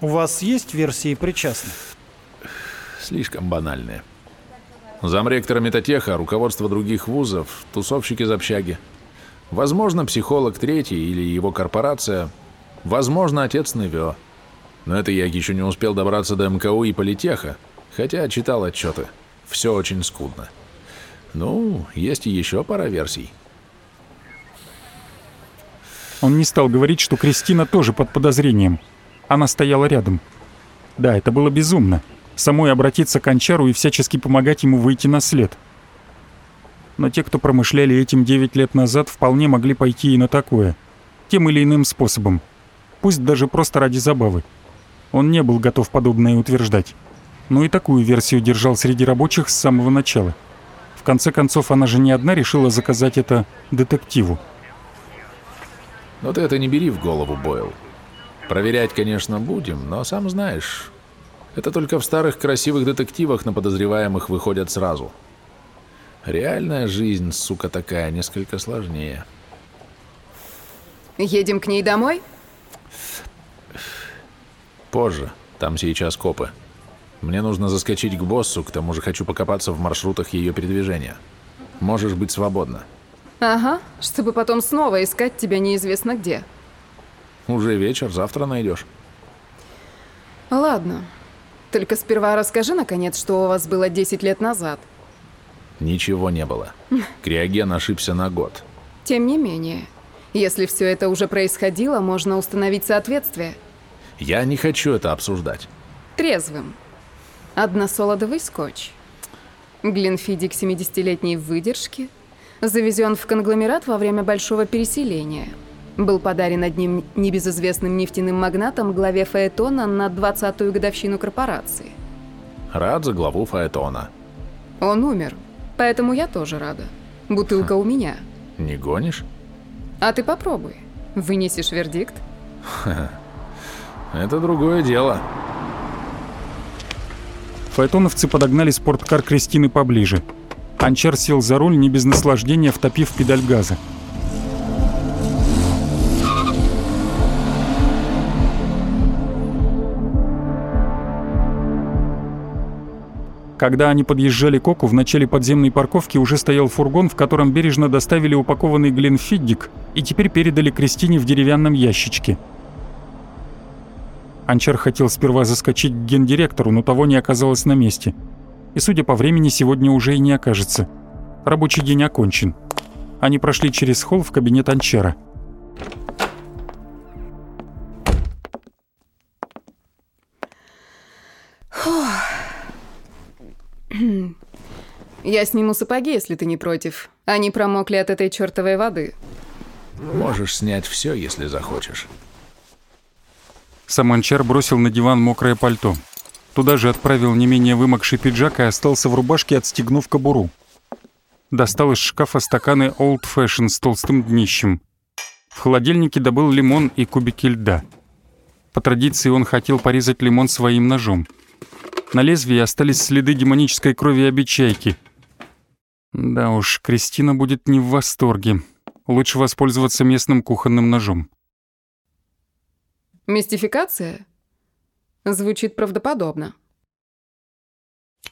Speaker 11: У вас есть версии причастных?
Speaker 4: Слишком банальные. Замректора Метатеха, руководство других вузов, тусовщики из общаги. Возможно, психолог третий или его корпорация. Возможно, отец Невё. Но это я еще не успел добраться до МКУ и Политеха, хотя читал отчеты. Все очень скудно. Ну, есть и еще пара версий.
Speaker 2: Он не стал говорить, что Кристина тоже под подозрением. Она стояла рядом. Да, это было безумно. Самой обратиться к Анчару и всячески помогать ему выйти на след. Но те, кто промышляли этим 9 лет назад, вполне могли пойти и на такое. Тем или иным способом. Пусть даже просто ради забавы. Он не был готов подобное утверждать. Но и такую версию держал среди рабочих с самого начала. В конце концов, она же не одна решила заказать это детективу.
Speaker 4: Но ты это не бери в голову, Бойл. Проверять, конечно, будем, но сам знаешь, это только в старых красивых детективах на подозреваемых выходят сразу. Реальная жизнь, сука такая, несколько сложнее.
Speaker 3: Едем к ней домой?
Speaker 4: Позже. Там сейчас копы. Мне нужно заскочить к боссу, к тому же хочу покопаться в маршрутах ее передвижения. Можешь быть свободна.
Speaker 3: Ага, чтобы потом снова искать тебя неизвестно где.
Speaker 4: Уже вечер, завтра найдешь.
Speaker 3: Ладно. Только сперва расскажи, наконец, что у вас было 10 лет назад.
Speaker 4: Ничего не было. Криоген ошибся на год.
Speaker 3: Тем не менее, если все это уже происходило, можно установить соответствие.
Speaker 4: Я не хочу это обсуждать.
Speaker 3: Трезвым. Односолодовый скотч. Глинфидик 70-летней выдержки. Завезен в конгломерат во время большого переселения. Был подарен одним небезызвестным нефтяным магнатом главе Фаэтона на 20-ю годовщину корпорации.
Speaker 4: Рад за главу Фаэтона.
Speaker 3: Он умер, поэтому я тоже рада. Бутылка у меня.
Speaker 4: Не гонишь?
Speaker 3: А ты попробуй. Вынесешь вердикт?
Speaker 4: Это другое дело.
Speaker 2: Фаэтоновцы подогнали спорткар Кристины поближе. Анчар сел за руль, не без наслаждения втопив педаль газа. Когда они подъезжали к Оку, в начале подземной парковки уже стоял фургон, в котором бережно доставили упакованный Гленфиддик и теперь передали Кристине в деревянном ящичке. Анчар хотел сперва заскочить к гендиректору, но того не оказалось на месте. И, судя по времени, сегодня уже и не окажется. Рабочий день окончен. Они прошли через холл в кабинет Анчара.
Speaker 3: Я сниму сапоги, если ты не против. Они промокли от этой чертовой воды.
Speaker 4: Можешь снять все, если захочешь.
Speaker 2: Сам Анчар бросил на диван мокрое пальто. Туда же отправил не менее вымокший пиджак и остался в рубашке, отстегнув кобуру. Достал из шкафа стаканы Old Fashion с толстым днищем. В холодильнике добыл лимон и кубики льда. По традиции он хотел порезать лимон своим ножом. На лезвии остались следы демонической крови обечайки. Да уж, Кристина будет не в восторге. Лучше воспользоваться местным кухонным ножом.
Speaker 3: Мистификация? Звучит правдоподобно.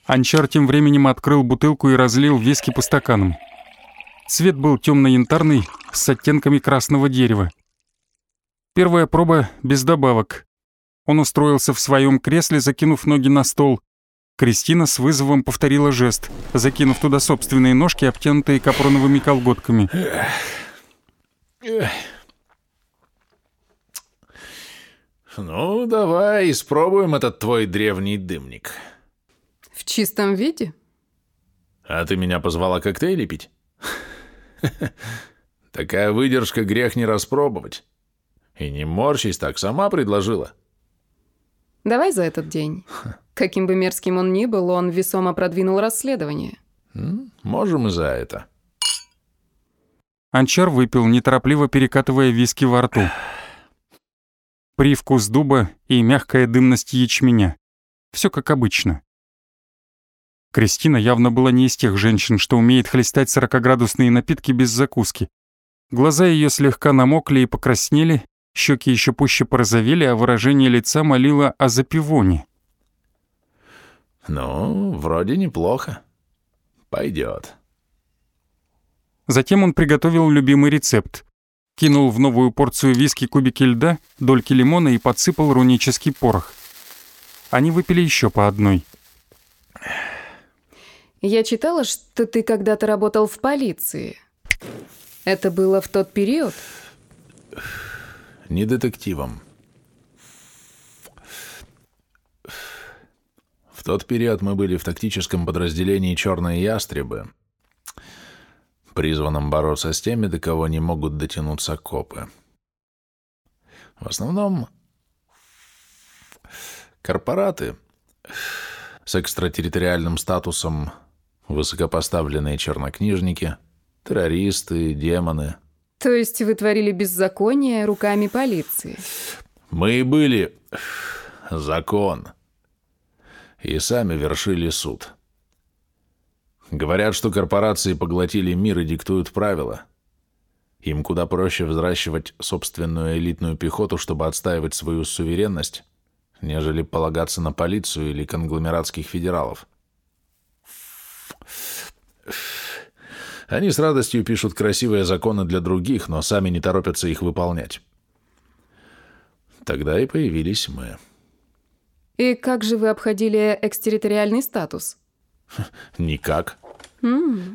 Speaker 2: Анчар тем временем открыл бутылку и разлил виски по стаканам. Цвет был темно-янтарный, с оттенками красного дерева. Первая проба без добавок. Он устроился в своем кресле, закинув ноги на стол. Кристина с вызовом повторила жест, закинув туда собственные ножки, обтянутые капроновыми колготками.
Speaker 4: Ну, давай испробуем этот твой древний дымник.
Speaker 3: В чистом виде?
Speaker 4: А ты меня позвала коктейли пить? Такая выдержка грех не распробовать. И не морщись так, сама предложила.
Speaker 3: Давай за этот день. Каким бы мерзким он ни был, он весомо продвинул расследование.
Speaker 4: Можем и за это.
Speaker 2: Анчар выпил, неторопливо перекатывая виски во рту. Привкус дуба и мягкая дымность ячменя. Все как обычно. Кристина явно была не из тех женщин, что умеет хлестать сорокоградусные напитки без закуски. Глаза ее слегка намокли и покраснели, щеки еще пуще порозовели, а выражение лица молило о запивоне.
Speaker 4: Ну, вроде неплохо. Пойдет.
Speaker 2: Затем он приготовил любимый рецепт. Кинул в новую порцию виски кубики льда, дольки лимона и подсыпал рунический порох. Они выпили еще по одной.
Speaker 3: Я читала, что ты когда-то работал в полиции. Это было в тот период?
Speaker 4: Не детективом. В тот период мы были в тактическом подразделении «Черные ястребы», призванном бороться с теми, до кого не могут дотянуться копы. В основном корпораты с экстратерриториальным статусом, высокопоставленные чернокнижники, террористы, демоны.
Speaker 3: То есть вы творили беззаконие руками полиции?
Speaker 4: Мы и были закон. И сами вершили суд. Говорят, что корпорации поглотили мир и диктуют правила. Им куда проще взращивать собственную элитную пехоту, чтобы отстаивать свою суверенность, нежели полагаться на полицию или конгломератских федералов. Они с радостью пишут красивые законы для других, но сами не торопятся их выполнять. Тогда и появились мы.
Speaker 3: И как же вы обходили экстерриториальный статус?
Speaker 4: Никак.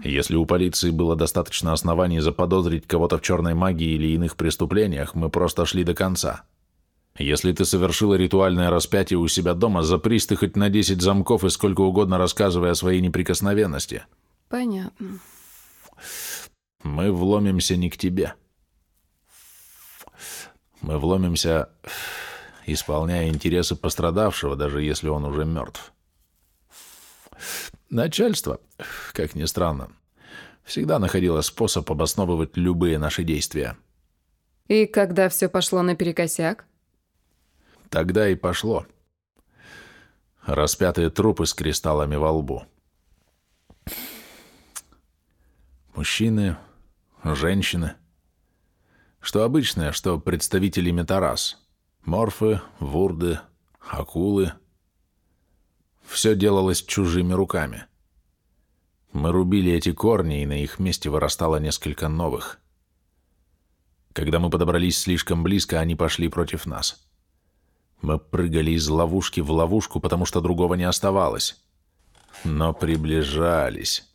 Speaker 4: Если у полиции было достаточно оснований заподозрить кого-то в черной магии или иных преступлениях, мы просто шли до конца. Если ты совершила ритуальное распятие у себя дома, запрись ты хоть на 10 замков и сколько угодно рассказывая о своей неприкосновенности.
Speaker 3: Понятно.
Speaker 4: Мы вломимся не к тебе. Мы вломимся, исполняя интересы пострадавшего, даже если он уже мертв. Начальство, как ни странно, всегда находило способ обосновывать любые наши действия.
Speaker 3: И когда все пошло наперекосяк?
Speaker 4: Тогда и пошло. Распятые трупы с кристаллами во лбу. Мужчины, женщины. Что обычное, что представители метарас. Морфы, вурды, акулы. Все делалось чужими руками. Мы рубили эти корни, и на их месте вырастало несколько новых. Когда мы подобрались слишком близко, они пошли против нас. Мы прыгали из ловушки в ловушку, потому что другого не оставалось. Но приближались.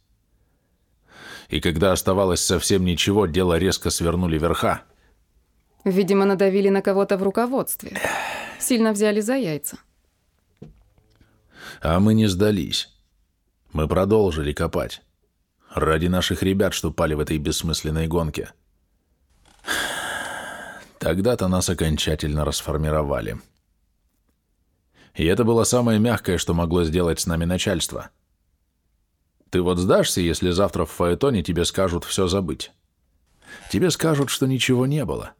Speaker 4: И когда оставалось совсем ничего, дело резко свернули верха.
Speaker 3: Видимо, надавили на кого-то в руководстве. Сильно взяли за яйца.
Speaker 4: А мы не сдались. Мы продолжили копать. Ради наших ребят, что пали в этой бессмысленной гонке. Тогда-то нас окончательно расформировали. И это было самое мягкое, что могло сделать с нами начальство. Ты вот сдашься, если завтра в Фаэтоне тебе скажут все забыть. Тебе скажут, что ничего не было,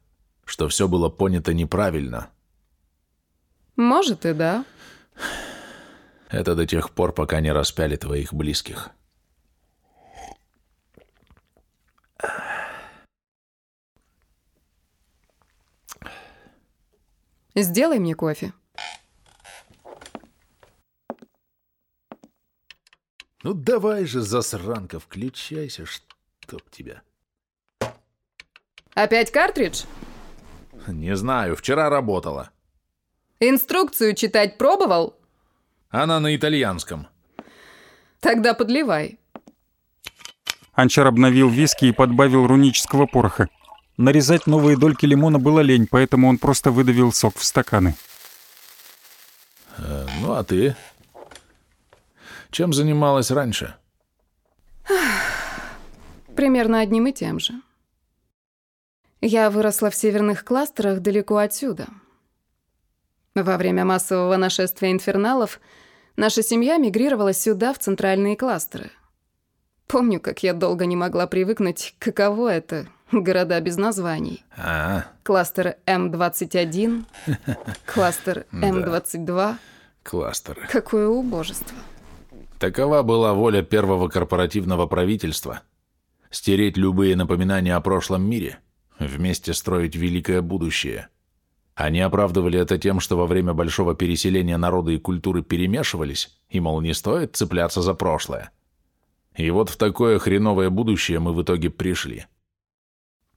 Speaker 4: что все было понято неправильно.
Speaker 3: Может и да.
Speaker 4: Это до тех пор, пока не распяли твоих близких.
Speaker 3: Сделай мне кофе.
Speaker 4: Ну давай же, засранка, включайся, чтоб тебя.
Speaker 3: Опять картридж?
Speaker 4: Не знаю, вчера работала.
Speaker 3: Инструкцию читать пробовал?
Speaker 4: Она на итальянском.
Speaker 3: Тогда подливай.
Speaker 2: Анчар обновил виски и подбавил рунического пороха. Нарезать новые дольки лимона было лень, поэтому он просто выдавил сок в стаканы.
Speaker 4: Э, ну а ты? Чем занималась раньше?
Speaker 3: Примерно одним и тем же. Я выросла в северных кластерах далеко отсюда. Во время массового нашествия инферналов наша семья мигрировала сюда, в центральные кластеры. Помню, как я долго не могла привыкнуть, каково это — города без названий.
Speaker 4: А,
Speaker 3: Кластер М21, кластер М22.
Speaker 4: кластеры.
Speaker 3: Какое убожество.
Speaker 4: Такова была воля первого корпоративного правительства – стереть любые напоминания о прошлом мире, вместе строить великое будущее. Они оправдывали это тем, что во время большого переселения народа и культуры перемешивались, и, мол, не стоит цепляться за прошлое. И вот в такое хреновое будущее мы в итоге пришли.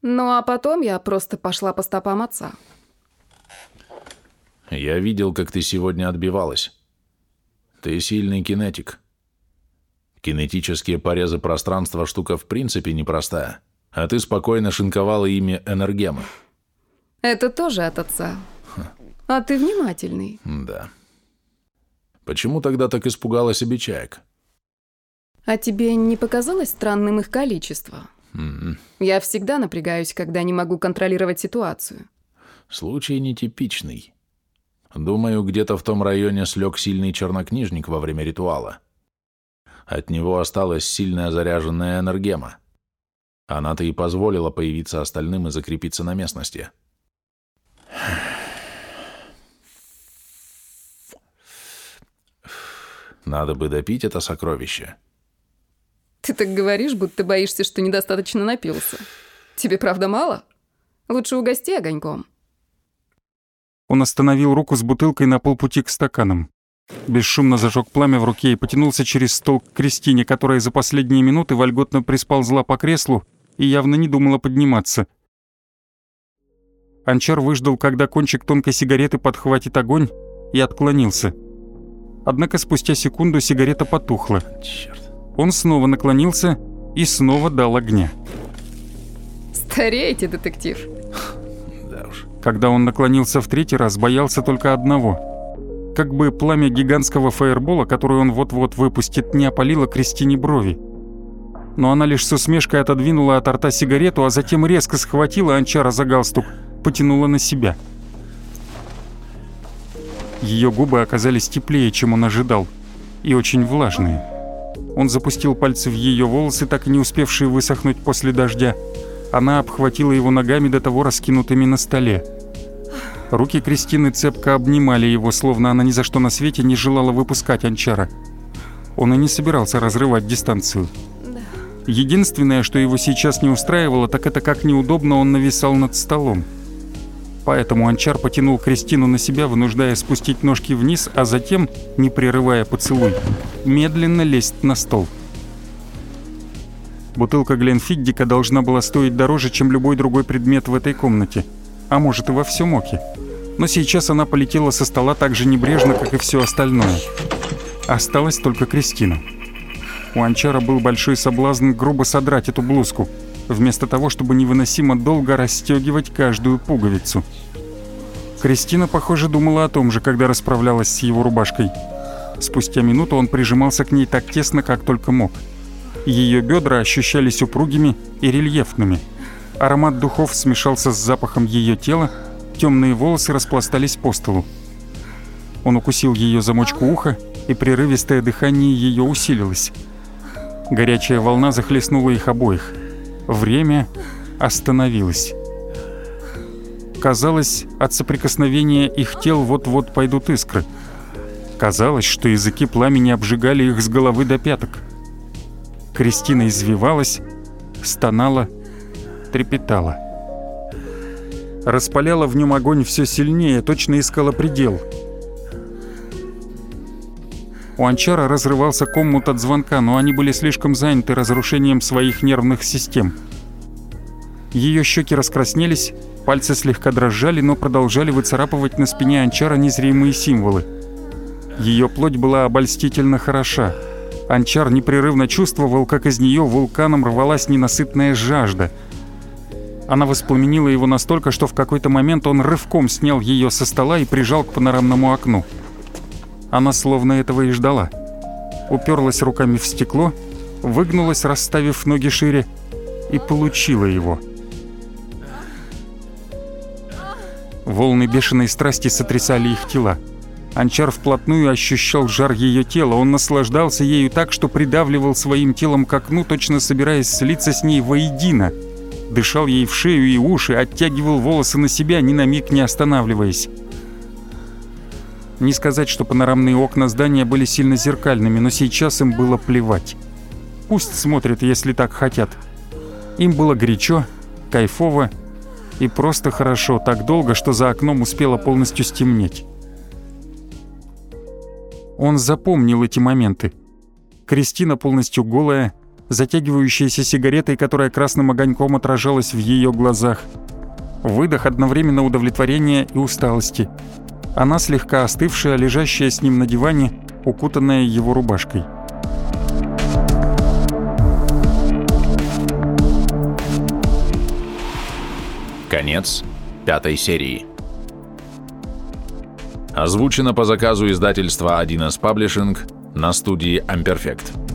Speaker 3: Ну а потом я просто пошла по стопам отца.
Speaker 4: Я видел, как ты сегодня отбивалась. Ты сильный кинетик. Кинетические порезы пространства штука в принципе непростая, а ты спокойно шинковала ими энергемы.
Speaker 3: Это тоже от отца. А ты внимательный.
Speaker 4: Да. Почему тогда так испугалась обечаек?
Speaker 3: А тебе не показалось странным их количество?
Speaker 4: М-м.
Speaker 3: Я всегда напрягаюсь, когда не могу контролировать ситуацию.
Speaker 4: Случай нетипичный. Думаю, где-то в том районе слег сильный чернокнижник во время ритуала. От него осталась сильная заряженная энергема. Она-то и позволила появиться остальным и закрепиться на местности. Надо бы допить это сокровище.
Speaker 3: Ты так говоришь, будто боишься, что недостаточно напился. Тебе правда мало? Лучше угости огоньком.
Speaker 2: Он остановил руку с бутылкой на полпути к стаканам. Бесшумно зажег пламя в руке и потянулся через стол к Кристине, которая за последние минуты вольготно присползла по креслу и явно не думала подниматься. Анчар выждал, когда кончик тонкой сигареты подхватит огонь, и отклонился. Однако спустя секунду сигарета потухла. Он снова наклонился и снова дал огня.
Speaker 3: Стареете, детектив.
Speaker 4: Да уж.
Speaker 2: Когда он наклонился в третий раз, боялся только одного. Как бы пламя гигантского фаербола, который он вот-вот выпустит, не опалило Кристине брови. но она лишь с усмешкой отодвинула от рта сигарету, а затем резко схватила Анчара за галстук, потянула на себя. Ее губы оказались теплее, чем он ожидал, и очень влажные. Он запустил пальцы в ее волосы, так и не успевшие высохнуть после дождя. Она обхватила его ногами до того раскинутыми на столе. Руки Кристины цепко обнимали его, словно она ни за что на свете не желала выпускать Анчара. Он и не собирался разрывать дистанцию. Единственное, что его сейчас не устраивало, так это как неудобно он нависал над столом. Поэтому Анчар потянул Кристину на себя, вынуждая спустить ножки вниз, а затем, не прерывая поцелуй, медленно лезть на стол. Бутылка Гленфиддика должна была стоить дороже, чем любой другой предмет в этой комнате. А может и во всем оке. Но сейчас она полетела со стола так же небрежно, как и все остальное. Осталась только Кристина. У Анчара был большой соблазн грубо содрать эту блузку, вместо того, чтобы невыносимо долго расстегивать каждую пуговицу. Кристина, похоже, думала о том же, когда расправлялась с его рубашкой. Спустя минуту он прижимался к ней так тесно, как только мог. Ее бедра ощущались упругими и рельефными. Аромат духов смешался с запахом ее тела, темные волосы распластались по столу. Он укусил ее замочку уха, и прерывистое дыхание ее усилилось. Горячая волна захлестнула их обоих. Время остановилось. Казалось, от соприкосновения их тел вот-вот пойдут искры. Казалось, что языки пламени обжигали их с головы до пяток. Кристина извивалась, стонала, трепетала. Распаляла в нем огонь все сильнее, точно искала предел — у Анчара разрывался коммут от звонка, но они были слишком заняты разрушением своих нервных систем. Ее щеки раскраснелись, пальцы слегка дрожали, но продолжали выцарапывать на спине Анчара незримые символы. Ее плоть была обольстительно хороша. Анчар непрерывно чувствовал, как из нее вулканом рвалась ненасытная жажда. Она воспламенила его настолько, что в какой-то момент он рывком снял ее со стола и прижал к панорамному окну. Она словно этого и ждала. Уперлась руками в стекло, выгнулась, расставив ноги шире, и получила его. Волны бешеной страсти сотрясали их тела. Анчар вплотную ощущал жар ее тела, он наслаждался ею так, что придавливал своим телом к окну, точно собираясь слиться с ней воедино. Дышал ей в шею и уши, оттягивал волосы на себя, ни на миг не останавливаясь. Не сказать, что панорамные окна здания были сильно зеркальными, но сейчас им было плевать. Пусть смотрят, если так хотят. Им было горячо, кайфово и просто хорошо, так долго, что за окном успело полностью стемнеть. Он запомнил эти моменты. Кристина полностью голая, затягивающаяся сигаретой, которая красным огоньком отражалась в ее глазах. Выдох одновременно удовлетворения и усталости – она слегка остывшая, лежащая с ним на диване, укутанная его рубашкой.
Speaker 4: Конец пятой серии. Озвучено по заказу издательства 1С Publishing на студии Amperfect.